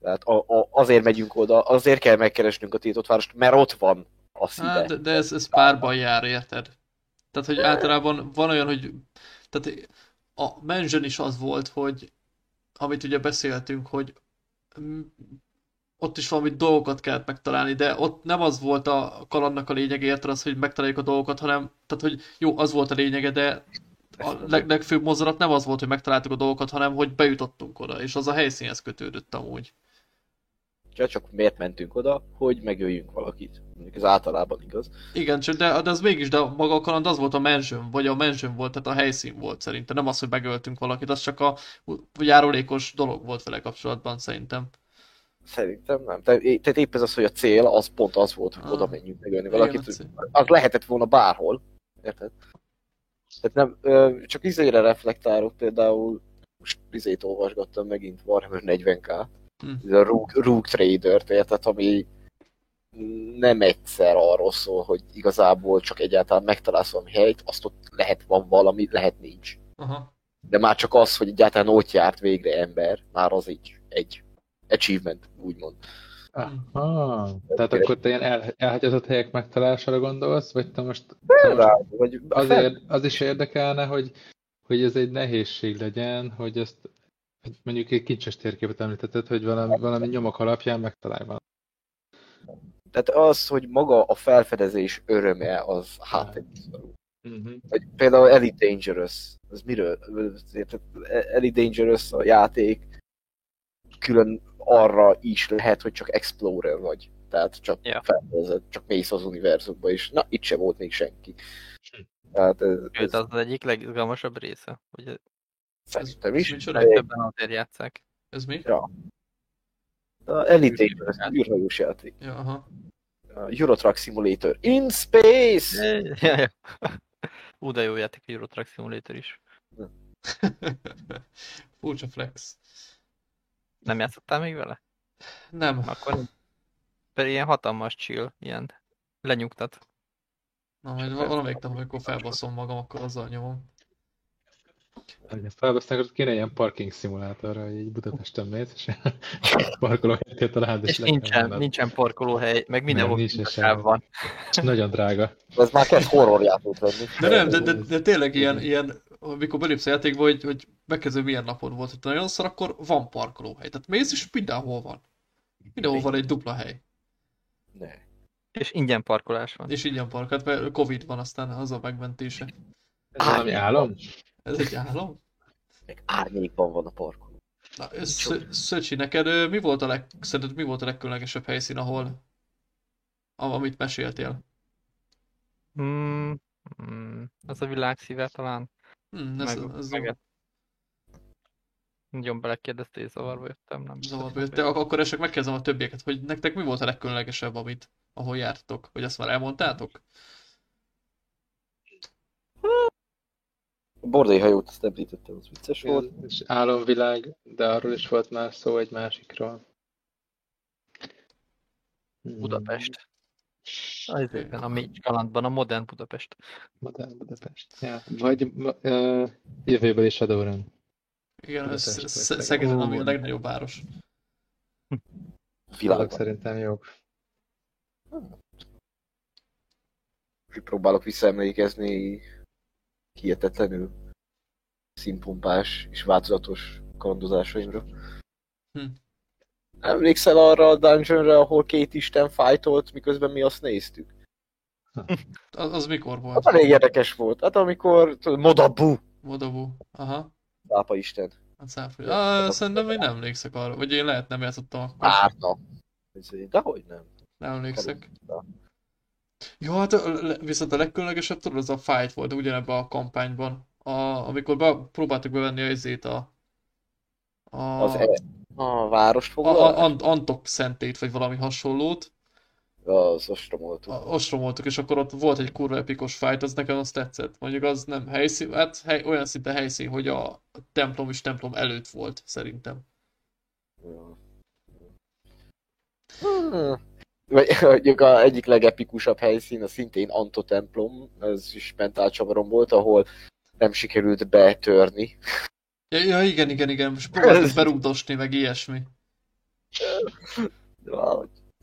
Tehát a, a, azért megyünk oda, azért kell megkeresnünk a tiltott várost, mert ott van a szíve. Hát, de, de ez, ez párban jár, érted? Tehát, hogy általában van olyan, hogy tehát a Mansion is az volt, hogy amit ugye beszéltünk, hogy ott is valami dolgokat kellett megtalálni, de ott nem az volt a kalandnak a lényege, érted az, hogy megtaláljuk a dolgokat, hanem, tehát, hogy jó, az volt a lényege, de a leg, legfőbb mozzanat nem az volt, hogy megtaláltuk a dolgokat, hanem hogy bejutottunk oda, és az a helyszínhez kötődött amúgy. Csak, csak miért mentünk oda, hogy megöljünk valakit. Mondjuk ez általában igaz. Igen, csak de, de az mégis, de maga a kaland az volt a mansion, vagy a mansion volt, tehát a helyszín volt szerintem, nem az, hogy megöltünk valakit, az csak a járulékos dolog volt vele kapcsolatban szerintem. Szerintem nem. Te, tehát épp ez az, hogy a cél az pont az volt, hogy Ah. oda menjünk megölni Igen, valakit. cél. Az lehetett volna bárhol. Érted? Tehát nem, csak izére reflektálok például, most izét olvasgattam megint Warhammer 40k, Hm. ez a Rogue, Rogue Trader-t, érted, ami nem egyszer arról szól, hogy igazából csak egyáltalán megtalálsz valami helyt, azt ott lehet van valami, lehet nincs. Aha. De már csak az, hogy egyáltalán ott járt végre ember, már az egy, egy achievement, úgymond. Aha, tehát akkor te ilyen el, elhagyatott helyek megtalálására gondolsz, vagy te most, te most vagy azért, az is érdekelne, hogy, hogy ez egy nehézség legyen, hogy ezt mondjuk egy kincses térképet említetted, hogy valami, valami nyomok alapján megtalálj valamit. Tehát az, hogy maga a felfedezés öröme, az hát Uh-huh. Vagy például Elite Dangerous. Ez miről? Elite Dangerous a játék külön arra is lehet, hogy csak Explorer vagy. Tehát csak Ja. felfedezed, csak mész az univerzumba, és na, itt se volt még senki. Tehát ez, Sőt, ez az az egyik legizgalmasabb része, hogy szerintem is. micsoda? Többen azért játszák. Ez mi? A Elite Dangerous, űrhajós játék. Ja, aha. A Euro Truck Simulator. In Space! Ja, ja. Ú, de jó játék a Euro Truck Simulator is. Furcsa flex. Nem játszottál még vele? Nem. Akkor pedig ilyen hatalmas chill, ilyen lenyugtat. Na, majd val- valamelyik nap, amikor felbaszom magam, akkor azzal nyomom. Ha felvesznek, akkor kéne ilyen parking szimulátorra, hogy így Budapesten mész, és parkolóhelyet találod, és, És nincsen, menned. nincsen parkolóhely, meg mindenhol nincs nincs sem. van. Nagyon drága. Ez már kezd horror játék lenni. De nem, de, de, de tényleg ilyen, ilyen amikor belépsz a játékba, hogy, hogy megkezdő milyen napod volt, hogy nagyon szar, akkor van parkolóhely. Tehát mész, és mindenhol van. Mindenhol van egy dupla hely. Ne. És ingyen parkolás van. És ingyen parkolt, mert Covid van aztán az a megmentése. Ez valami álom? Ez egy álom? Meg árnyékban van a parkoló. Na, Sz- Szöcsi, neked mi volt a leg, szerinted mi volt a legkülönlegesebb helyszín, ahol am- amit meséltél? Hmm, hmm, az a világ szíve talán. Hm, ez, meg, ez meg Nagyon belekérdeztél, zavarba jöttem, nem zavarba jött. De ak- akkor esetleg megkezdem a többieket, hogy nektek mi volt a legkülönlegesebb, amit, ahol jártok? Vagy azt már elmondtátok? Bordai hajót azt említettem, az vicces volt. És álomvilág, de arról is volt már szó egy másikról. Hmm. Budapest. Az éppen a mély kalandban, a modern Budapest. Modern Budapest. Ja. Vagy uh, jövőbeli Shadowrun. Igen, ez Budapest, Sz- vagy Szegeden, ami a legnagyobb város. Világban. szerintem jók. Próbálok visszaemlékezni hihetetlenül színpompás és változatos kalandozásaimra. Hm. Emlékszel arra a dungeonre, ahol két isten fájtolt, miközben mi azt néztük? Az, az mikor Hát volt? elég érdekes volt. Hát amikor Modabu, Modabu. Aha. Pápa Isten. A cáfri. Ah, szerintem én nem emlékszek arra. Vagy én lehet nem játszottam akkor. Árna. Dehogy nem. Nem emlékszek. Kalózta. Jó, hát a- viszont a legkülönlegesebb tudod, az a fight volt ugyanebben a kampányban. A, amikor be, próbáltuk bevenni a izét a... A, Az e, a várost a, a, Ant- Antok szentét, vagy valami hasonlót. Az ostromoltuk. A- Ostromoltuk, és akkor ott volt egy kurva epikos fight, az nekem az tetszett. Mondjuk az nem helyszín, hát hely, olyan szinte helyszín, hogy a templom is templom előtt volt, szerintem. Ja. Hmm. Vagy mondjuk a egyik legepikusabb helyszín, a szintén Anto templom, ez is mentál csavarom volt, ahol nem sikerült betörni. Ja, ja igen, igen, igen, most próbáltuk berúgdosni, meg ilyesmi.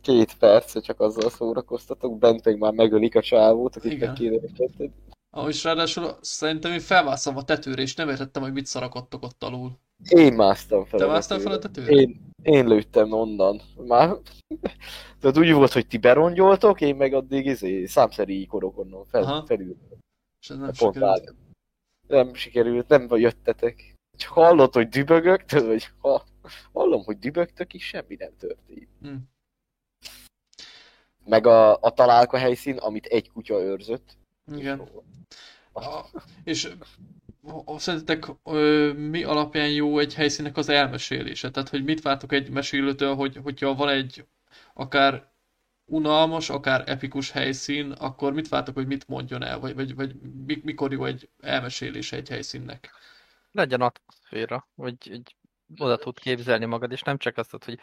Két perc, csak azzal szórakoztatok, bent meg már megölik a csávót, akit Igen. meg kéne megtetted. Ah, és ráadásul szerintem én felmászom a tetőre, és nem értettem, hogy mit szarakodtok ott alul. Én másztam fel Te a másztál fel a tetőre? Én, én lőttem onnan. Már... Tehát úgy volt, hogy ti berongyoltok, én meg addig izé, számszerű ikorok onnan fel, Aha. felül. És ez nem Pont sikerült. áll. Nem sikerült, nem jöttetek. Csak hallott, hogy dübögök, hogy ha hallom, hogy dübögtök is, semmi nem történt. Hm. Meg a, a találka helyszín, amit egy kutya őrzött. Igen. És a- a- szerintetek mi alapján jó egy helyszínnek az elmesélése? Tehát, hogy mit vártok egy mesélőtől, hogy hogyha van egy akár unalmas, akár epikus helyszín, akkor mit vártok, hogy mit mondjon el, vagy, vagy, vagy mikor jó egy elmesélés egy helyszínnek? Legyen atmoszféra, hogy egy oda tud képzelni magad, és nem csak azt, hogy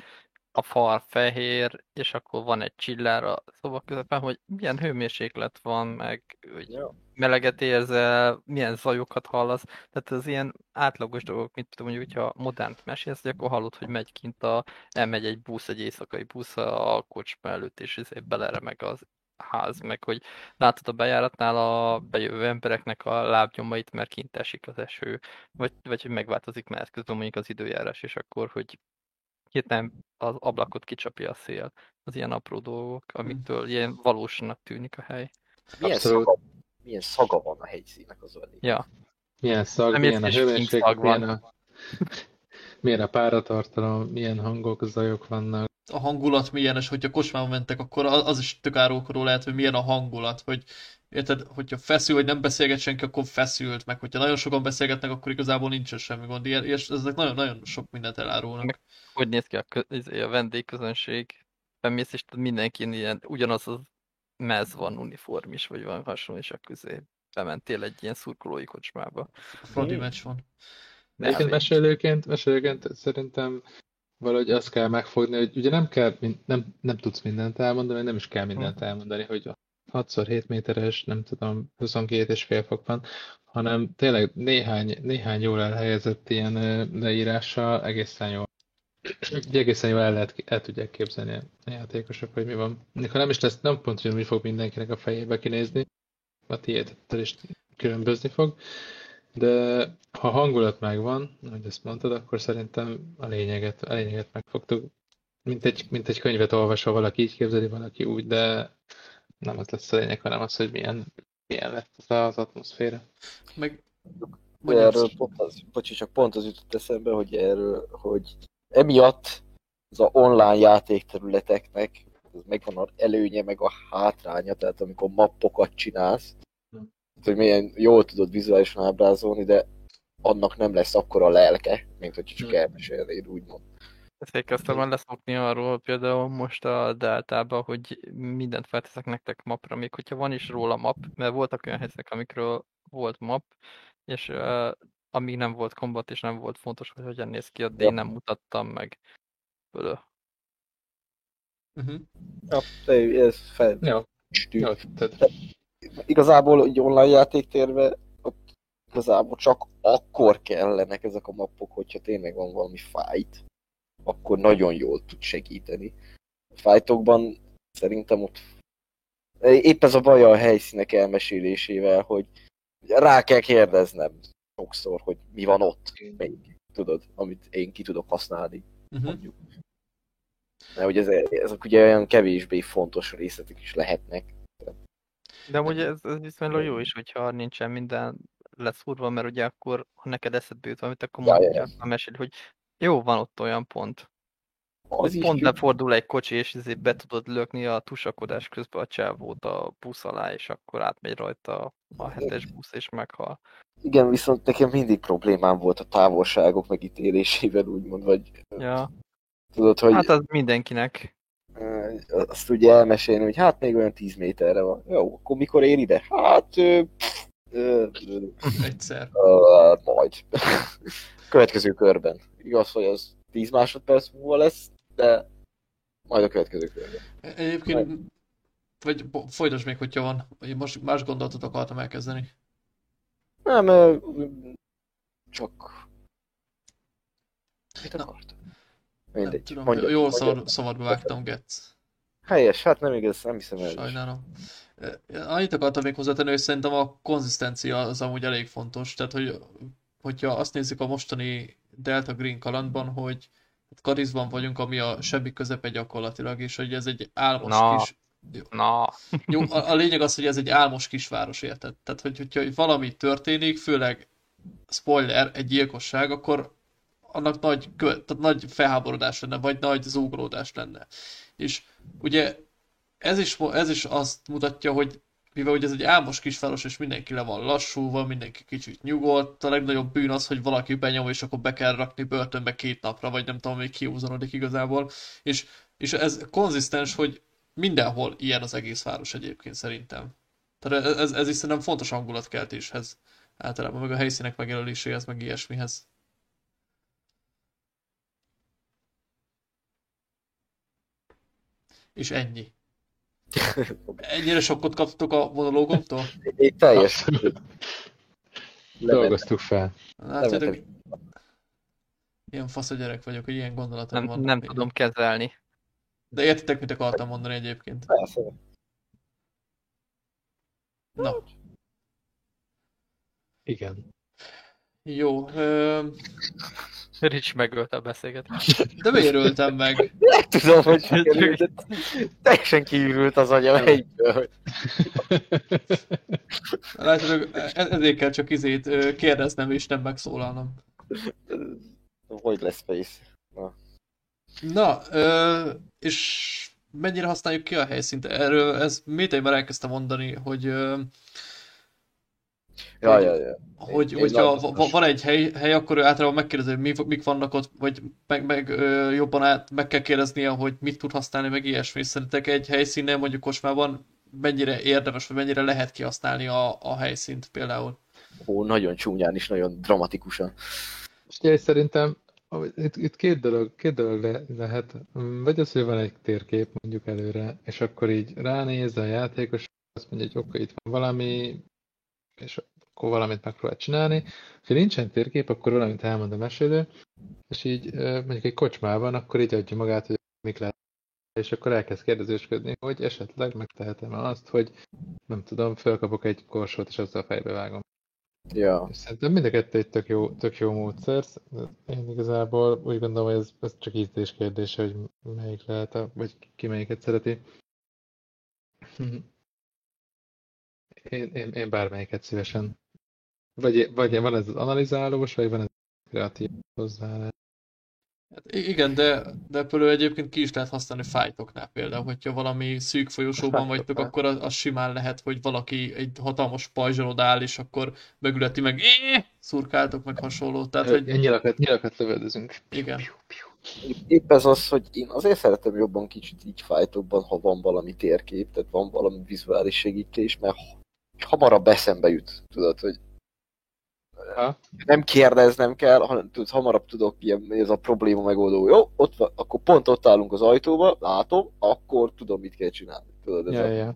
a fal fehér, és akkor van egy csillár a szoba közepén, hogy milyen hőmérséklet van, meg hogy Ja. meleget érzel, milyen zajokat hallasz. Tehát az ilyen átlagos dolgok, mint tudom, mondjuk, hogyha modernt mesélsz, hogy akkor hallod, hogy megy kint a, elmegy egy busz, egy éjszakai busz a kocsma előtt, és ezért beleremeg az ház, meg hogy látod a bejáratnál a bejövő embereknek a lábnyomait, mert kint esik az eső, vagy, vagy hogy megváltozik menet közben mondjuk az időjárás, és akkor, hogy hirtelen az ablakot kicsapja a szél. Az ilyen apró dolgok, amiktől ilyen valósnak tűnik a hely. Milyen Abszolút. szaga, milyen szaga van a helyszínek az olyan. Ja, Milyen szag, Nem milyen a van. milyen a, milyen a páratartalom, milyen hangok, zajok vannak. A hangulat milyen, és hogyha kocsmában mentek, akkor az is tök árulkodó lehet, hogy milyen a hangulat, hogy érted, hogyha feszül, hogy nem beszélget senki, akkor feszült, meg hogyha nagyon sokan beszélgetnek, akkor igazából nincsen semmi gond. És ezek nagyon-nagyon sok mindent elárulnak. Hogy néz ki a, kö- izé, a vendégközönség. Bemész, és tudod, mindenki ilyen, ugyanaz az mez van, uniform is, vagy van hasonló, és akkor közé bementél egy ilyen szurkolói kocsmába. Fradi Hmm. meccs van. De Egyébként mesélőként, mesélőként szerintem valahogy azt kell megfogni, hogy ugye nem kell, nem, nem tudsz mindent elmondani, nem is kell mindent elmondani, hogy 6x7 méteres, nem tudom, 22 és fél fok van, hanem tényleg néhány, néhány jól elhelyezett ilyen leírással egészen jól, ugye egészen jól el, lehet, el tudják képzelni a játékosok, hogy mi van. Mikor nem is lesz, nem pont, hogy mi fog mindenkinek a fejébe kinézni, a tiédettől is különbözni fog, de ha a hangulat megvan, ahogy ezt mondtad, akkor szerintem a lényeget, a lényeget megfogtuk. Mint egy, mint egy könyvet olvasva, valaki így képzeli, valaki úgy, de nem az lesz a lényeg, hanem az, hogy milyen, milyen lett az, az atmoszféra. Meg... Mondjam, erről pont az, bocsi, csak pont az jutott eszembe, hogy erről, hogy emiatt az a online játékterületeknek az megvan az előnye, meg a hátránya, tehát amikor mappokat csinálsz, Hm. hogy milyen jól tudod vizuálisan ábrázolni, de annak nem lesz akkora lelke, mint hogy csak Hm. elmesélnéd, úgymond. Ezt elkezdtem már leszokni arról például most a Deltában, hogy mindent felteszek nektek mapra, még hogyha van is róla map, mert voltak olyan helyzetek, amikről volt map, és uh, amíg nem volt kombat, és nem volt fontos, hogy hogyan néz ki, addig Ja. én nem mutattam meg. Fölö. Uh-huh. Ja, de ez fel... Stű. jó, tehát Igazából egy online játéktérbe ott igazából csak akkor kellenek ezek a mappok, hogyha tényleg van valami fight, akkor nagyon jól tud segíteni. A fightokban szerintem ott épp ez a baj a helyszínek elmesélésével, hogy rá kell kérdeznem sokszor, hogy mi van ott még, tudod, amit én ki tudok használni, Uh-huh. mondjuk. Mert hogy ez, ezek ugye olyan kevésbé fontos részletek is lehetnek. De amúgy ez, ez viszonylag jó is, hogyha nincsen minden leszúrva, mert ugye akkor, ha neked eszedbe jut valamit, akkor Ja, ja, mondja, ja. mesél, hogy jó, van ott olyan pont. Az pont jó. befordul egy kocsi, és ezért be tudod lökni a tusakodás közben a csávót a busz alá, és akkor átmegy rajta a hetes busz, és meghal. Igen, viszont nekem mindig problémám volt a távolságok megítélésével, úgymond, vagy Ja, tudod, hogy hát az mindenkinek. azt ugye elmesélni, hogy hát még olyan 10 méterre van. Jó, akkor mikor ér ide? Hát, ö, pff, ö, ö, Egyszer. ö, majd. Következő körben. Igaz, hogy az 10 másodperc múlva lesz, de majd a következő körben. Egyébként, vagy folytasd még, hogyha van. Vagy most más gondolatot akartam elkezdeni. Nem, csak... Mit Na. akartam? Nem Mindegy. tudom, Mondja, jól mondja. szabad, szabadba vágtam, Getsz. Helyes, hát nem igaz, nem hiszem el. Sajnálom. Annyit akartam még hozzátenni, hogy szerintem a konzisztencia az amúgy elég fontos. Tehát, hogy hogyha azt nézzük a mostani Delta Green kalandban, hogy Karizban vagyunk, ami a semmi közepe gyakorlatilag, és hogy ez egy álmos Na. kis... Na, Jó, a, a lényeg az, hogy ez egy álmos kisváros, érted? Tehát, hogy, hogyha valami történik, főleg spoiler, egy gyilkosság, akkor annak nagy, tehát nagy felháborodás lenne, vagy nagy zúgolódás lenne. És ugye ez is, ez is azt mutatja, hogy mivel ugye ez egy álmos kisváros, és mindenki le van lassúval, mindenki kicsit nyugodt, a legnagyobb bűn az, hogy valaki benyom, és akkor be kell rakni börtönbe két napra, vagy nem tudom, még kiúzanodik igazából. És, és ez konzisztens, hogy mindenhol ilyen az egész város egyébként szerintem. Tehát ez, ez is szerintem fontos hangulatkeltéshez. Általában meg a helyszínek megjelöléséhez, meg ilyesmihez. És ennyi. Ennyire sokkot kaptok a monológomtól? Én teljes. Dolgoztuk fel. Látjátok, ilyen fasz a gyerek vagyok, hogy ilyen gondolatom Nem, van. nem tudom kezelni. De értitek, mit akartam mondani egyébként. Persze. Na, Igen. jó. Ö, Rich megölte a beszélgetést. de miért öltem meg? Nem tudom, hogy teljesen kiürült az agyam egyből. Látjátok, e- ezért kell csak izét kérdeznem és nem megszólalnom. Hogy lesz Space? Na, ö, és mennyire használjuk ki a helyszínt? Erről ez Métei már elkezdte mondani, hogy ö, Ja, ja, ja. hogy, Én- én hogyha biztos. van egy hely, hely, akkor ő általában megkérdezi, hogy mi, mik vannak ott, vagy meg, meg ö, jobban át, meg kell kérdeznie, hogy mit tud használni, meg ilyesmi. Szerintek egy helyszínen, mondjuk kocsmában mennyire érdemes, vagy mennyire lehet kihasználni a, a helyszínt például? Ó, nagyon csúnyán is, nagyon dramatikusan. És szerintem itt, itt két dolog, két dolog le, lehet. Vagy az, hogy van egy térkép mondjuk előre, és akkor így ránéz a játékos, azt mondja, hogy oké, itt van valami, és akkor valamit megpróbál csinálni. Ha nincsen térkép, akkor valamit elmond a mesélő, és így mondjuk egy kocsmában, akkor így adja magát, hogy mik lehet. És akkor elkezd kérdezősködni, hogy esetleg megtehetem-e azt, hogy nem tudom, fölkapok egy korsót, és azzal fejbe vágom. Ja. És Szerintem mind a kettő egy tök jó, tök jó módszer. Én igazából úgy gondolom, hogy ez, ez csak ízlés kérdése, hogy melyik lehet, a, vagy ki melyiket szereti. Én, én, én bármelyiket szívesen. Vagy, vagy van ez az analizálós, vagy van ez a kreatív hozzáállás. Hát igen, de, de például egyébként ki is lehet használni fájtoknál például, hogyha valami szűk folyosóban vagytok, akkor az, az simán lehet, hogy valaki egy hatalmas pajzson odáll, és akkor megületi meg, szurkáltok meg hasonló. Tehát, hogy. Nyilakat, nyilakat lövöldözünk. igen. Épp ez az, hogy én azért szeretem jobban kicsit így fájtokban, ha van valami térkép, tehát van valami vizuális segítés, mert hamarabb eszembe jut, tudod, hogy Ha? nem kérdeznem kell, hanem tudod, hamarabb tudok ilyen, ez a probléma megoldó. Jó, ott van, akkor pont ott állunk az ajtóba, látom, akkor tudom, mit kell csinálni. Tudod, ez Ja, a, ja.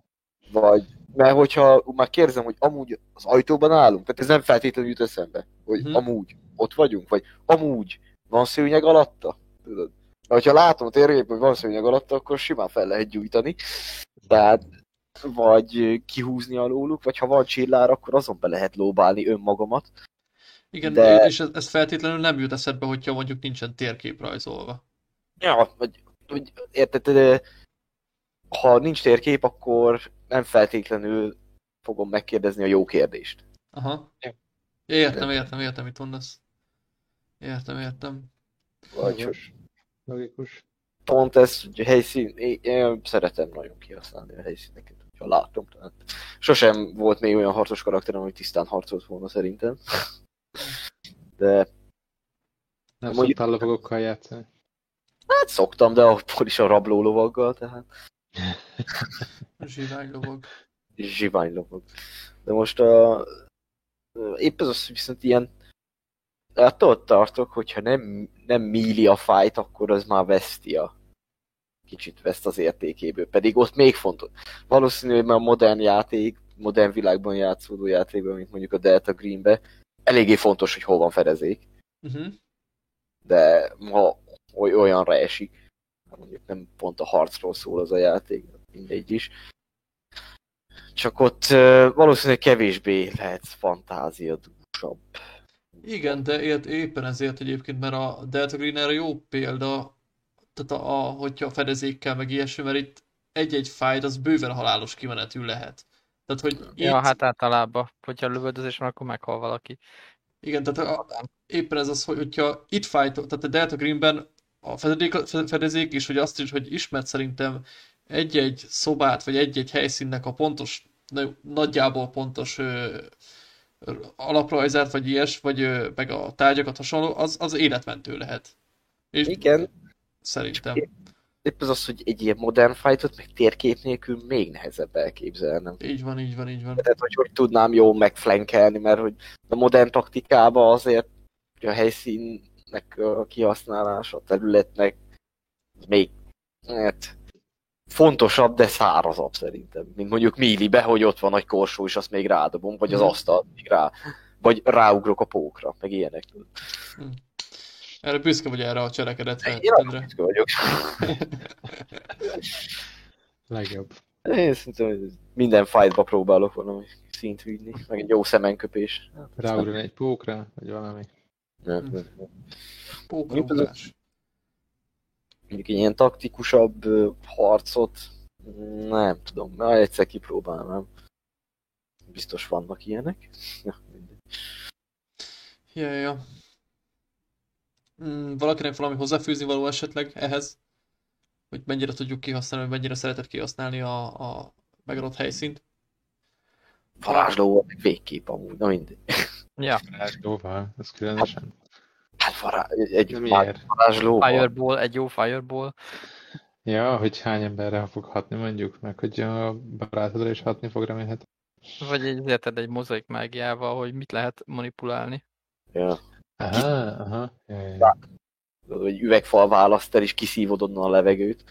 vagy, mert hogyha már kérdezem, hogy amúgy az ajtóban állunk, tehát ez nem feltétlenül jut eszembe, hogy Mhm. amúgy ott vagyunk, vagy amúgy van szőnyeg alatta, tudod. Mert ha látom a térképen, hogy van szőnyeg alatta, akkor simán fel lehet gyújtani. Tehát vagy kihúzni alóluk, vagy ha van csillár, akkor azon be lehet lóbálni önmagamat. Igen, De- és ez, ez feltétlenül nem jut eszedbe, hogyha mondjuk nincsen térkép rajzolva. Ja, vagy, vagy érted, de ha nincs térkép, akkor nem feltétlenül fogom megkérdezni a jó kérdést. Aha. Értem, értem, értem, mit mondasz. Értem, értem. Sos. Logikus. Pont ez, hogy helyszín, én, szeretem nagyon kihasználni a helyszíneket, ha látom. Tehát sosem volt még olyan harcos karakterem, hogy tisztán harcolt volna szerintem. De Nem Mondjuk- szoktál lovagokkal játszani. hát szoktam, de abból is a rabló lovaggal, tehát Zsivány lovag. zsivány lovag. De most a... Épp ez az, hogy viszont ilyen attól tartok, hogyha nem, nem míli a fájt, akkor az már veszti a kicsit veszt az értékéből. Pedig ott még fontos. Valószínűleg már a modern játék, modern világban játszódó játékban, mint mondjuk a Delta Greenbe, eléggé fontos, hogy hol van fedezék. Uh-huh. de ha oly- olyanra esik, mondjuk nem pont a harcról szól az a játék, mindegy is, csak ott valószínűleg kevésbé lehet fantázia dúsabb. Igen, de ért, éppen ezért egyébként, mert a Delta Green erre jó példa, tehát a, a, hogyha a fedezékkel meg ilyesmi, mert itt egy-egy fájt az bőven halálos kimenetű lehet. Tehát, hogy itt, Ja, hát általában, hogyha lövöldözés van, akkor meghal valaki. igen, tehát a, éppen ez az, hogy hogyha itt fájt, tehát a Delta Greenben a fedezék, fedezék is, hogy azt is, hogy ismert szerintem egy-egy szobát, vagy egy-egy helyszínnek a pontos, na- nagyjából pontos ö, ö, alaprajzát, vagy ilyes, vagy ö, meg a tárgyakat hasonló, az, az életmentő lehet. És Igen, szerintem. Épp az az, hogy egy ilyen modern fightot, meg térkép nélkül még nehezebb elképzelnem. Így van, így van, így van. Tehát, hogy hogy tudnám jól megflankelni, mert hogy a modern taktikában azért hogy a helyszínnek a kihasználása, a területnek még hát, fontosabb, de szárazabb szerintem. Mint mondjuk Milibe, hogy ott van egy korsó, és azt még rádobom, vagy az Mhm. asztal még rá, vagy ráugrok a pókra, meg ilyenek. Erre büszke vagy erre a Én nagyon Endre. büszke vagyok. Legjobb. Én szerintem hogy minden fightba próbálok valami szint vinni, meg egy jó szemenköpés. Ráugrani egy pókra, vagy valami. Nem, nem, nem. Pókrugrás. Mondjuk egy ilyen taktikusabb harcot, nem tudom, majd egyszer kipróbálnám. Biztos vannak ilyenek. Ja, ja. Mm, valakinek valami hozzáfűzni való esetleg ehhez? Hogy mennyire tudjuk kihasználni, vagy mennyire szeretett kihasználni a, a megadott helyszínt? Varázsló meg végképp amúgy, na mindegy. Ja, Varázslóval, ez különösen. Hát vará... egy miért? varázsló. Fireball, egy jó Fireball. Ja, hogy hány emberre fog hatni mondjuk, meg hogy a barátodra is hatni fog remélhetően. Vagy egy, érted, egy mozaik mágiával, hogy mit lehet manipulálni. Ja. Aha, aha. Ja. Vagy üvegfal választ el, és kiszívod onnan a levegőt.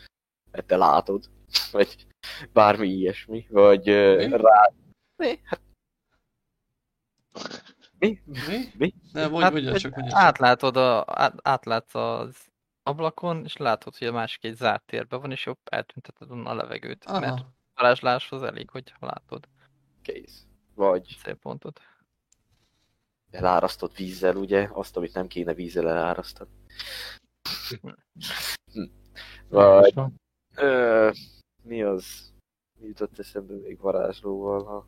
Mert te látod. Vagy bármi ilyesmi. Vagy Mi? rá... Mi? Hát... Mi? Mi? Mi? Nem, mondj, Hát, mondja hogy csak, mondja átlátod a, át, átlátsz az ablakon, és látod, hogy a másik egy zárt térben van, és jobb eltünteted onnan a levegőt. Mert Aha. varázsláshoz elég, hogy látod Kész. Vagy a célpontot. Elárasztott vízzel, ugye? Azt, amit nem kéne vízzel elárasztani. Vagy... Ö, mi az? Mi jutott eszembe még varázslóval? Ha...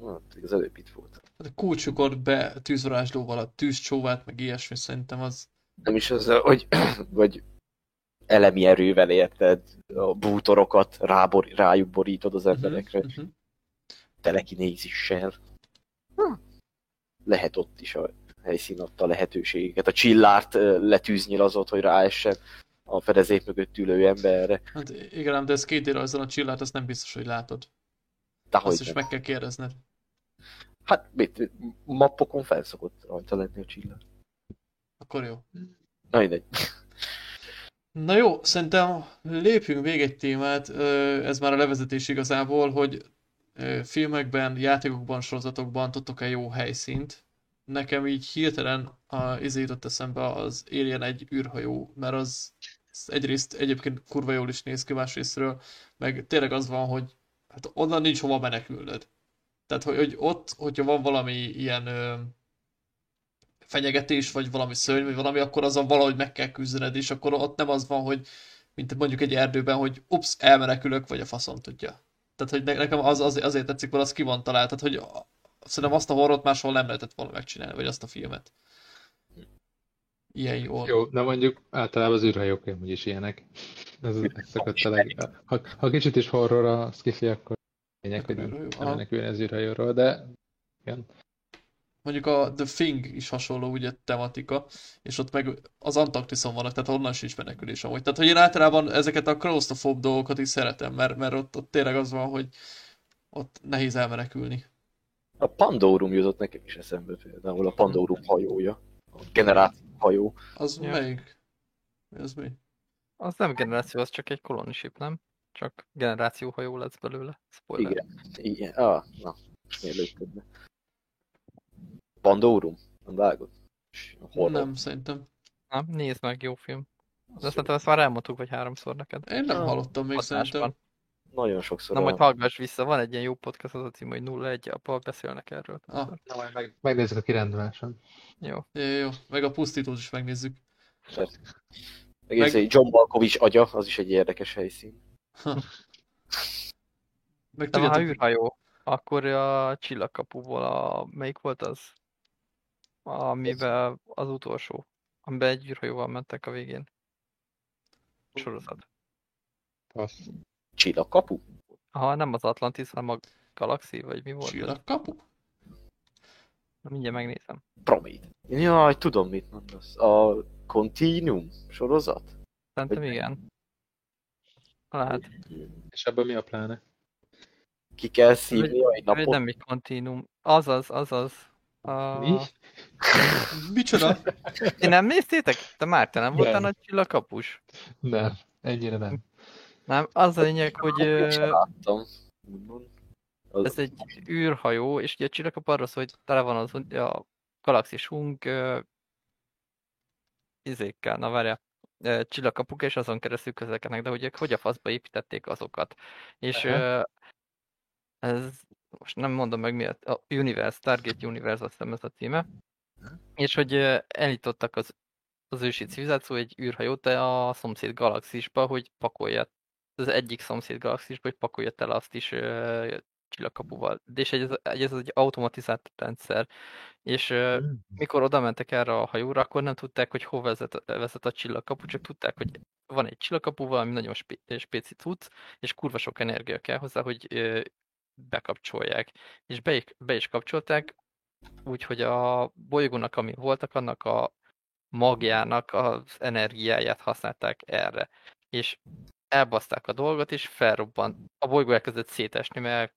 Na, az előbb itt volt. Hát a kulcsukor be tűzvarázslóval a tűzcsóvát, meg ilyesmi szerintem az... Nem is az, hogy vagy elemi erővel érted, a bútorokat rábor, rájuk borítod az emberekre, Mhm, mhm. telekinézissel. Hm. Lehet ott is a helyszín adta lehetőségeket. A csillárt letűznyilazott, hogy ráessen a fedezék mögött ülő emberre. Hát igen, ám, de ez két rajzon a csillát, azt nem biztos, hogy látod. De Azt hogy is nem. meg kell kérdezned. Hát mit, mappokon felszokott rajta lenni a csillár. Akkor jó. Na mindegy. Na jó, szerintem lépjünk végig egy témát, ez már a levezetés igazából, hogy filmekben, játékokban, sorozatokban tudtok-e jó helyszínt. Nekem így hirtelen a, izé jutott eszembe az Alien egy űrhajó, mert az, egyrészt egyébként kurva jól is néz ki másrésztről, meg tényleg az van, hogy hát onnan nincs hova menekülnöd. Tehát, hogy, hogy ott, hogyha van valami ilyen ö, fenyegetés, vagy valami szörny, vagy valami, akkor azon valahogy meg kell küzdened, és akkor ott nem az van, hogy mint mondjuk egy erdőben, hogy ups, elmenekülök, vagy a faszom tudja. Tehát, hogy ne- nekem az, az, azért tetszik, mert az ki van talált, tehát, hogy szerintem azt a horrort máshol nem lehetett volna megcsinálni, vagy azt a filmet. Ilyen jó. Jó, de mondjuk általában az űrhajók is ilyenek. Ez, ez szokott a leg... ha, ha kicsit is horror a skifi, akkor lényeg, hogy nem, menekülni az űrhajóról, de igen. Mondjuk a The Thing is hasonló ugye tematika, és ott meg az Antarktiszon vannak, tehát onnan sincs menekülés amúgy. Tehát, hogy én általában ezeket a claustrophobe dolgokat is szeretem, mert, mert ott, ott tényleg az van, hogy ott nehéz elmenekülni. A Pandorum jutott nekem is eszembe például, a Pandorum hajója. A generáció hajó. Az Ja. melyik? Mi az mi? Az nem generáció, az csak egy koloniship, nem? Csak generációhajó lesz belőle. Spoiler. Igen. Igen. Ah, na, miért lőtted Pandorum? Nem vágod? Horror. Nem, szerintem. Nem, nézd meg, jó film. De szerintem ezt már elmondtuk, vagy háromszor neked. Én nem Ah, hallottam még szerintem. Adásban. Nagyon sokszor. Na, majd hallgass vissza, van egy ilyen jó podcast, az a cím, hogy 01, abban beszélnek erről. Ah, Na, majd meg, megnézzük a kirenduláson. Jó. jó, jó. Meg a pusztítót is megnézzük. Egész meg- egy John Malkovich agya, az is egy érdekes helyszín. Meg De ha tudjátok, űrhajó, akkor a csillagkapuból a... Melyik volt az? Amivel az utolsó. Amiben egy űrhajóval mentek a végén. Sorozat. Passz. Csillagkapu? Aha, nem az Atlantis, hanem a Galaxy, vagy mi volt? csillagkapu? Na, mindjárt megnézem. Promét. Jaj, tudom mit mondasz. A Continuum sorozat? Szerintem Hogy- igen. Lehet. És abban mi a pláne? Ki kell szívni egy Vagy napot. nem egy kontinum. Azaz, azaz. A... Mi? Micsoda? Ti nem néztétek? Te már te nem voltál Nem. nagy csillagkapus? Nem, ennyire nem. Nem, az a lényeg, hogy láttam. Az- ez egy űrhajó, és ugye a csillagkapu arról szól, hogy tele van az a galaxisunk izékkel, na várjál, csillagkapuk, és azon keresztül közlekednek, de hogy ők hogy a faszba építették azokat. És ez, most nem mondom meg miért, a Universe, Target Universe azt hiszem ez a címe, és hogy ö, elindítottak az, az ősi civilizáció egy űrhajót a szomszéd galaxisba, hogy pakolja az egyik szomszéd galaxisba, hogy pakolja el azt is csillagkapuval. De és ez, ez egy automatizált rendszer. És Mm. mikor oda mentek erre a hajóra, akkor nem tudták, hogy hova vezet, vezet a csillagkapu, csak tudták, hogy van egy csillagkapu, valami nagyon spé- spéci cucc, és kurva sok energia kell hozzá, hogy bekapcsolják. És be, is- be is kapcsolták, úgyhogy a bolygónak, ami voltak, annak a magjának az energiáját használták erre. És elbaszták a dolgot, és felrobbant. A bolygó elkezdett szétesni, mert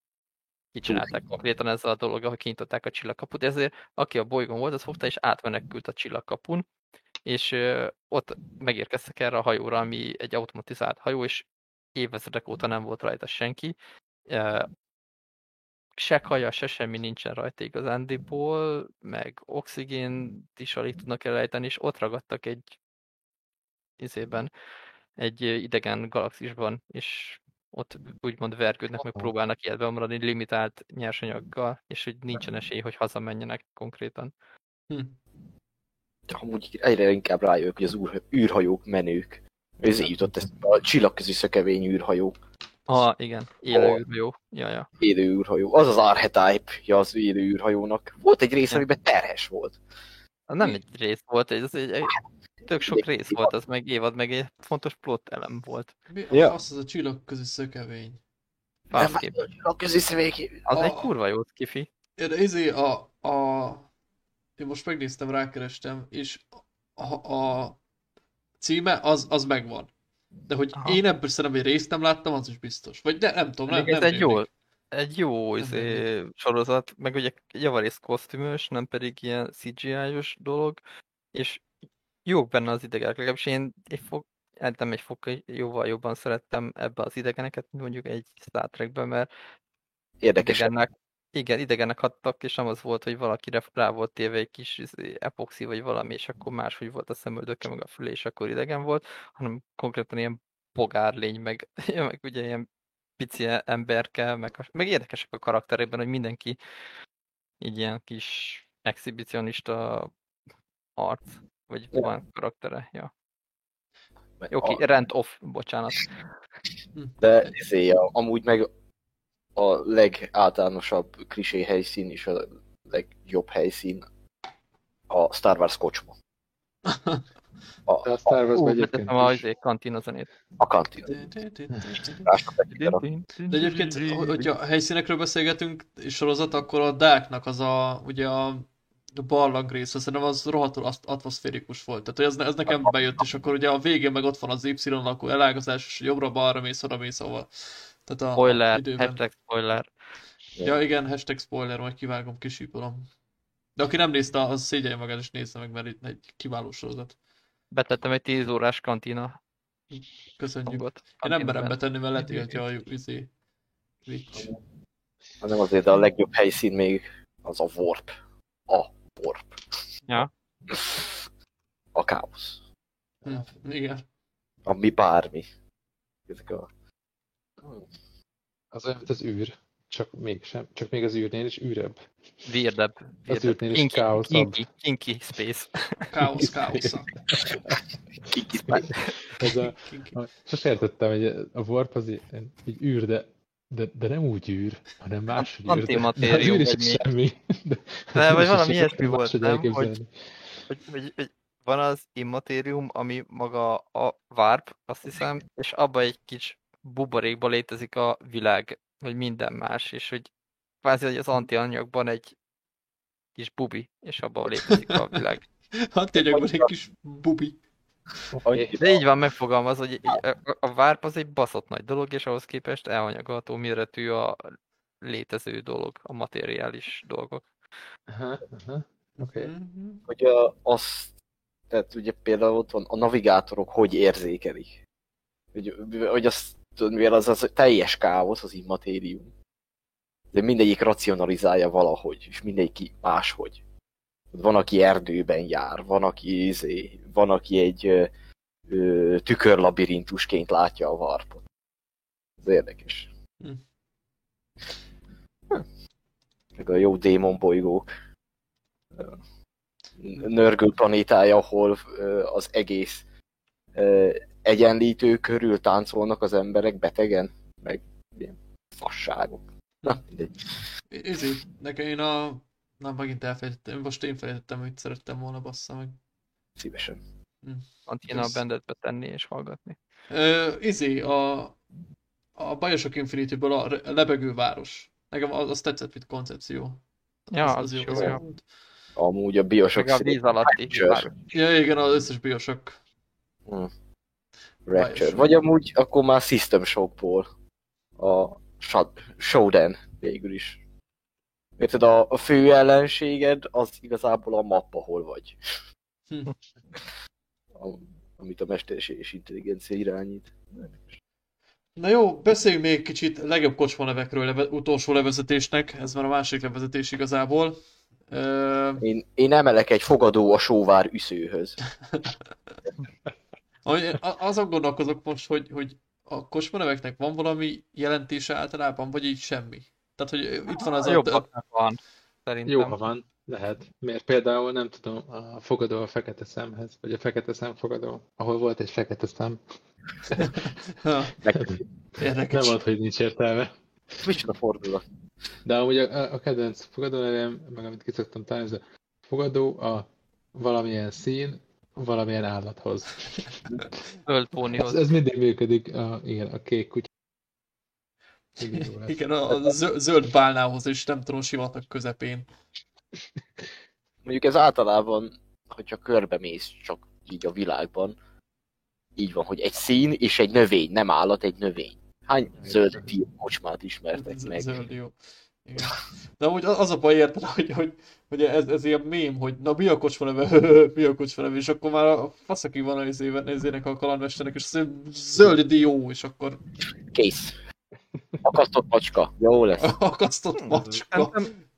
kicsinálták konkrétan ezzel a dologgal, hogy kinyitották a csillagkaput, ezért aki a bolygón volt, az fogta és átmenekült a csillagkapun, és ott megérkeztek erre a hajóra, ami egy automatizált hajó, és évezredek óta nem volt rajta senki. Se kaja, se semmi nincsen rajta igazándiból, meg oxigént is alig tudnak elejteni, és ott ragadtak egy izében, egy idegen galaxisban, és ott úgymond vergődnek, meg próbálnak életben maradni limitált nyersanyaggal, és hogy nincsen esély, hogy hazamenjenek konkrétan. Hm. Amúgy egyre inkább rájövök, hogy az űr, űrhajók menők. Ezért jutott ezt a csillagközi szökevény űrhajó. Ah, igen, élő Hol? űrhajó. Ja, ja. Élő űrhajó. Az az archetype az élő űrhajónak. Volt egy rész, Ja. amiben terhes volt. Az nem egy rész volt, ez egy, egy tök sok rész volt, az meg évad, meg egy fontos plot elem volt. Mi Ja. ja. az az a csillagközi szökevény? Fászkép. Csillagközi szökevény. Az egy A- kurva jó kifi. Én izé a, a... Én most megnéztem, rákerestem, és a, a címe az, az megvan. De hogy Aha. én ebből szerintem egy részt nem láttam, az is biztos. Vagy de, nem tudom, nem, ez nem egy jó, egy jó izé, sorozat, meg ugye javarészt kosztümös, nem pedig ilyen CGI-os dolog, és jók benne az idegenek, legalábbis én egy fog, nem egy fokkal jóval jobban szerettem ebbe az idegeneket, mint mondjuk egy Star Trekben, mert Érdekes. idegennek, igen, idegenek hattak, és nem az volt, hogy valakire rá volt téve egy kis izé, epoxi vagy valami, és akkor máshogy volt a szemöldöke, meg a fülé, és akkor idegen volt, hanem konkrétan ilyen pogárlény, meg, meg ugye ilyen pici emberke, meg, a- meg érdekesek a karakterében, hogy mindenki így ilyen kis exhibicionista arc, vagy Ja. van karaktere, ja. A- Jó, ki, rent off, bocsánat. De ezért a, amúgy meg a legáltalánosabb klisé helyszín és a legjobb helyszín a Star Wars kocsma. A, De a Star Wars egyébként a izé, kantina zenét. a kantina. De egyébként, hogy- hogyha helyszínekről beszélgetünk, és sorozat, akkor a Darknak az a, ugye a, a barlang része, szerintem az rohadtul atmoszférikus volt. Tehát hogy ez, ez nekem bejött, és akkor ugye a végén meg ott van az Y, akkor elágazás, és jobbra-balra mész, oda mész, ahol. Tehát a, Spoiler, időben. hashtag spoiler. Ja igen, hashtag spoiler, majd kivágom, kisípolom. De aki nem nézte, az szégyelje magát, és nézze meg, mert itt egy kiváló sorozat. Betettem egy 10 órás kantina Köszönjük. hangot. Én nem merem betenni, mert letiltja a izé, Twitch. hanem azért a legjobb helyszín még az a Warp. A Warp. Ja. A káosz. Hm, igen. Ami bármi. Ezek a... Az olyan, mint az űr. Csak mégsem. Csak még az űrnél is űrebb. Vérdebb. Az űrnél is Kinky, káoszabb. kinky, kinky space. Káosz, káosza. Kiki Ez a, a, sose értettem, hogy a warp az egy, egy űr, de, de, de nem úgy űr, hanem máshogy űr. De, de az Antimatérium, űr is semmi. De, De, vagy valami ilyesmi volt, nem? elképzelni. Hogy, hogy, hogy van az immatérium, ami maga a warp, azt hiszem, és abban egy kis buborékban létezik a világ, vagy minden más, és hogy kvázi hogy az antianyagban egy kis bubi, és abban létezik a világ. Hát van egy kis bubi. De így van megfogalmazva, hogy így- a, a várp az egy baszott nagy dolog, és ahhoz képest elhanyagolható méretű a létező dolog, a materiális dolgok. Aha, aha. Oké. Mhm. hogy a, azt, tehát ugye például ott van a navigátorok hogy érzékelik. Hogy, hogy azt tudod, mivel az, az teljes káosz az immatérium. De mindegyik racionalizálja valahogy, és mindegyik máshogy. Van, aki erdőben jár, van, aki, izé, van, aki egy ö, ö, tükörlabirintusként látja a varpot. Ez érdekes. Hm. Hm. Meg a jó démon bolygók. Ö, Nörgül planétája, ahol az egész egyenlítő körül táncolnak az emberek betegen, meg ilyen fasságok. Na, mindegy. Izé, nekem én a... Na, megint elfelejtettem. Most én felejtettem, hogy szerettem volna bassza meg. Szívesen. Pont kéne a bendet betenni és hallgatni. Ö, izé, a... A Bioshock Infinity-ből a lebegő város. Nekem az, az tetszett, mint koncepció. Ja, az is jó, az volt. Amúgy a Bioshock Meg a víz alatti. Ja, igen, az összes Bioshock. Rapture. Vagy amúgy akkor már System Shockból a Shodan végül is. Érted, a, a fő ellenséged az igazából a map, ahol vagy. A, amit a mesterséges intelligencia irányít. Na jó, beszéljünk még kicsit legjobb kocsma nevekről leve, utolsó levezetésnek. Ez már a másik levezetés igazából. Ö, Én, én emelek egy fogadó a sóvár üszőhöz. Azon gondolkozok most, hogy, hogy a kocsmaneveknek van valami jelentése általában, vagy így semmi. Tehát, hogy itt van az a... Jobbaknak van, szerintem. Jó, ha van, lehet. Miért például, nem tudom, a fogadó a fekete szemhez, vagy a fekete szem fogadó, ahol volt egy fekete szem. Meg, Nem érdekes. volt, hogy nincs értelme. micsoda fordulat. De amúgy a, a kedvenc fogadó nevem, meg amit ki szoktam találni, ez a fogadó a valamilyen szín, valamilyen állathoz. Zöld Ez, ez mindig működik, a, igen, a kék kutya. Igen, a, a zö- zöld bálnához és nem tudom, sivatag közepén. Mondjuk ez általában, hogyha körbemész csak így a világban, így van, hogy egy szín és egy növény, nem állat, egy növény. Hány zöld kocsmát ismertek meg? Zöld, jó. Igen. De amúgy az a baj érted, hogy, hogy, hogy ez, ez ilyen mém, hogy na mi a kocsma neve, mi a kocsma neve, és akkor már a fasz, aki van az éven, nézének a kalandmesternek, és azt zöld dió, és akkor Kész. Akasztott macska. Jó lesz. akasztott Hmm, macska. Szerintem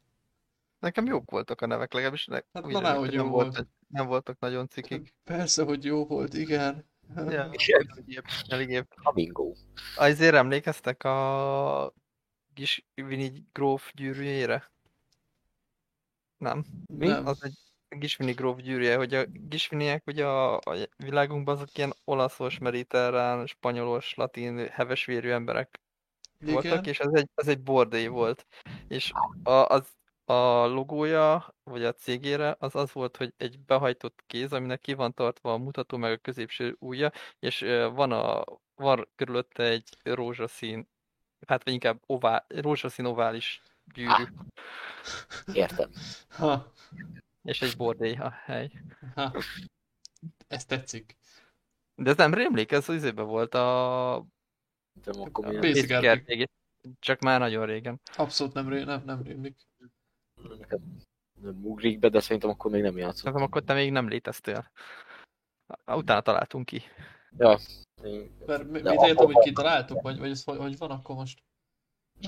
Nekem jók voltak a nevek, legalábbis ne, Hát na, nehogy hogy jó nem, volt. volt, nem voltak nagyon cikik. Persze, hogy jó volt, igen. Ja, És elég épp. Flamingo. Azért emlékeztek a Gisvini gróf gyűrűjére? Nem. Mi? Nem. Az egy Gisvini gróf gyűrűje, hogy a Gisviniek ugye a, a világunkban azok ilyen olaszos, mediterrán, spanyolos, latin, hevesvérű emberek voltak, Igen. és ez egy, ez egy bordély volt. És a, az, a logója, vagy a cégére, az az volt, hogy egy behajtott kéz, aminek ki van tartva a mutató, meg a középső ujja, és van, a, van körülötte egy rózsaszín, hát vagy inkább ovál, rózsaszín ovális gyűrű, Értem. Ha, és egy bordély a hely. ha. Ez tetszik. De ez nem rémlik, ez az izébe volt a De akkor mi Basic Epic. RPG, csak már nagyon régen. Abszolút nem, ré- nem, nem rémlik. nem ugrik be, de szerintem akkor még nem játszott. Szerintem akkor te még nem léteztél. Utána találtunk ki. Én- Mert mit értem, hogy kitaláltuk, vagy, vagy ez hogy, hogy van akkor most?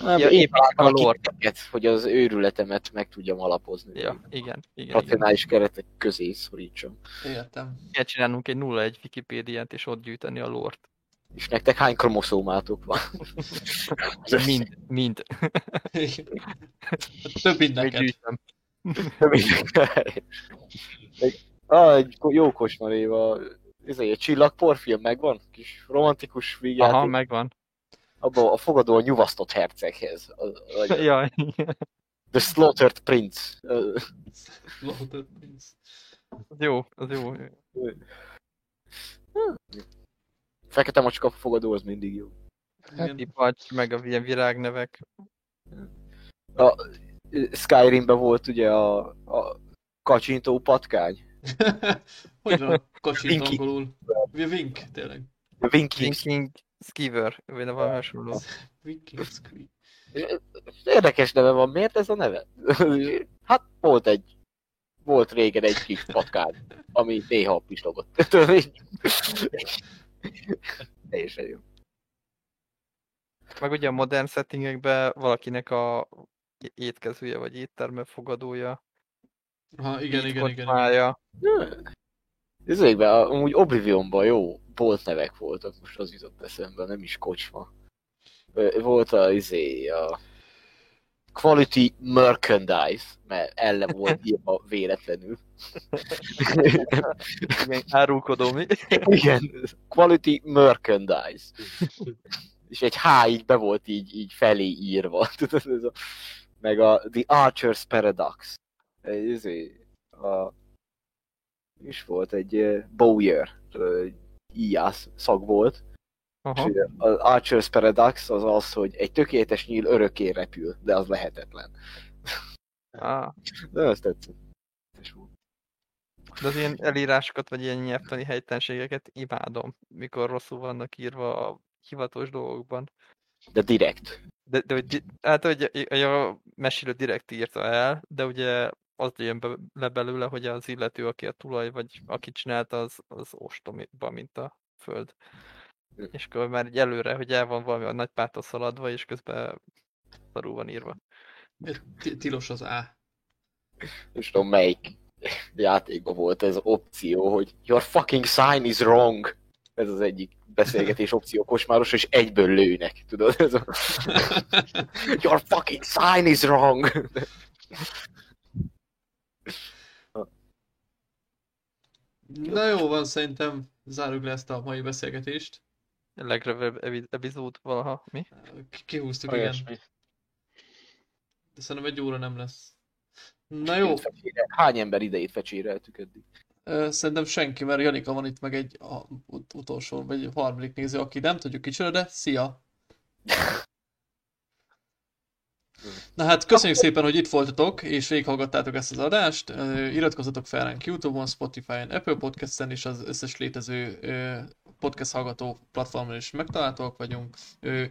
Nem, Ja, én a kiteket, hogy az őrületemet meg tudjam alapozni. Ja, igen, igen. igen. Racionális keretek közé szorítsam. Értem. Kell csinálnunk egy 0-1 Wikipédiát, és ott gyűjteni a lort. És nektek hány kromoszómátok van? Mind, mind. Igen. Több mint neked. gyűjtöm. ah, egy jó kosmaréva. Ez egy csillagporfilm megvan? Kis romantikus vígjáték. Aha, megvan. Abba a fogadó a nyugasztott herceghez. A, a, Jaj. The Slaughtered Prince. Loaded Prince. Az jó, az jó. Fekete macska fogadó az mindig jó. Igen. Ipacs, meg a ilyen virágnevek. A Skyrimben volt ugye a, a kacsintó patkány. Hogy van Winky. angolul? Wink, tényleg. Winking. Thinking Skiver, vagy valami hasonló. Winking screen. Érdekes neve van, miért ez a neve? Hát volt egy, volt régen egy kis patkány, ami néha pislogott. Teljesen jó. Meg ugye a modern settingekben valakinek a étkezője vagy étterme fogadója. Ha, igen, igen, igen. igen. kocsmája. Ezekben amúgy Oblivionban jó boltnevek voltak, most az jutott eszembe, nem is kocsma. Volt a, izé, a Quality Merchandise, mert elle volt írva véletlenül. Igen, árulkodó mi? Igen, Quality Merchandise. És egy H így be volt így, így felé írva. Tudod, ez a, meg a The Archer's Paradox. Egy, izé, a, is volt egy Bowyer, íjász szag volt. Aha. És az Archer's Paradox az az, hogy egy tökéletes nyíl örökké repül, de az lehetetlen. Ah, De az tetszett. de az ilyen elírásokat, vagy ilyen nyelvtani helytelenségeket imádom, mikor rosszul vannak írva a hivatalos dolgokban. De direkt. De, de hogy, hát, hogy hogy a mesélő direkt írta el, de ugye az jön be, le belőle, hogy az illető, aki a tulaj, vagy aki csinálta, az, az ostomiba, mint a föld. Hm. És akkor már egy előre, hogy el van valami a nagy pártól szaladva, és közben szarul van írva. Ti- Tilos az A. És tudom melyik játékban volt ez opció, hogy your fucking sign is wrong. Ez az egyik beszélgetés opció kocsmáros, és egyből lőnek, tudod? Ez a... Your fucking sign is wrong. Na jó van, szerintem zárjuk le ezt a mai beszélgetést. A legrövidebb epizód valaha, mi? Ki- Kihúztuk, igen. Olyasmi. De szerintem egy óra nem lesz. Na jó, Hány ember idejét fecséreltük eddig? Szerintem senki, mert Janika van itt meg egy a, ut- utolsó, vagy egy harmadik néző, aki nem tudjuk kicsoda, de szia! Na hát köszönjük szépen, hogy itt voltatok, és végighallgattátok ezt az adást. Iratkozzatok fel ránk YouTube-on, Spotify-on, Apple Podcast-en, és az összes létező podcast hallgató platformon is megtalálhatók vagyunk.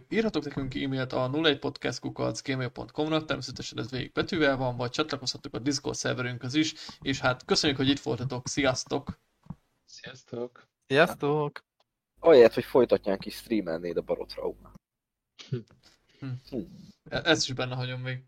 Írhatok nekünk e-mailt a 01podcastkukacgmail.com-ra, természetesen ez végig betűvel van, vagy csatlakozhatok a Discord szerverünkhöz is, és hát köszönjük, hogy itt voltatok, sziasztok! Sziasztok! Sziasztok! Olyat, hogy folytatnánk is streamelnéd a barotrauma. E- Ezt is benne hagyom még.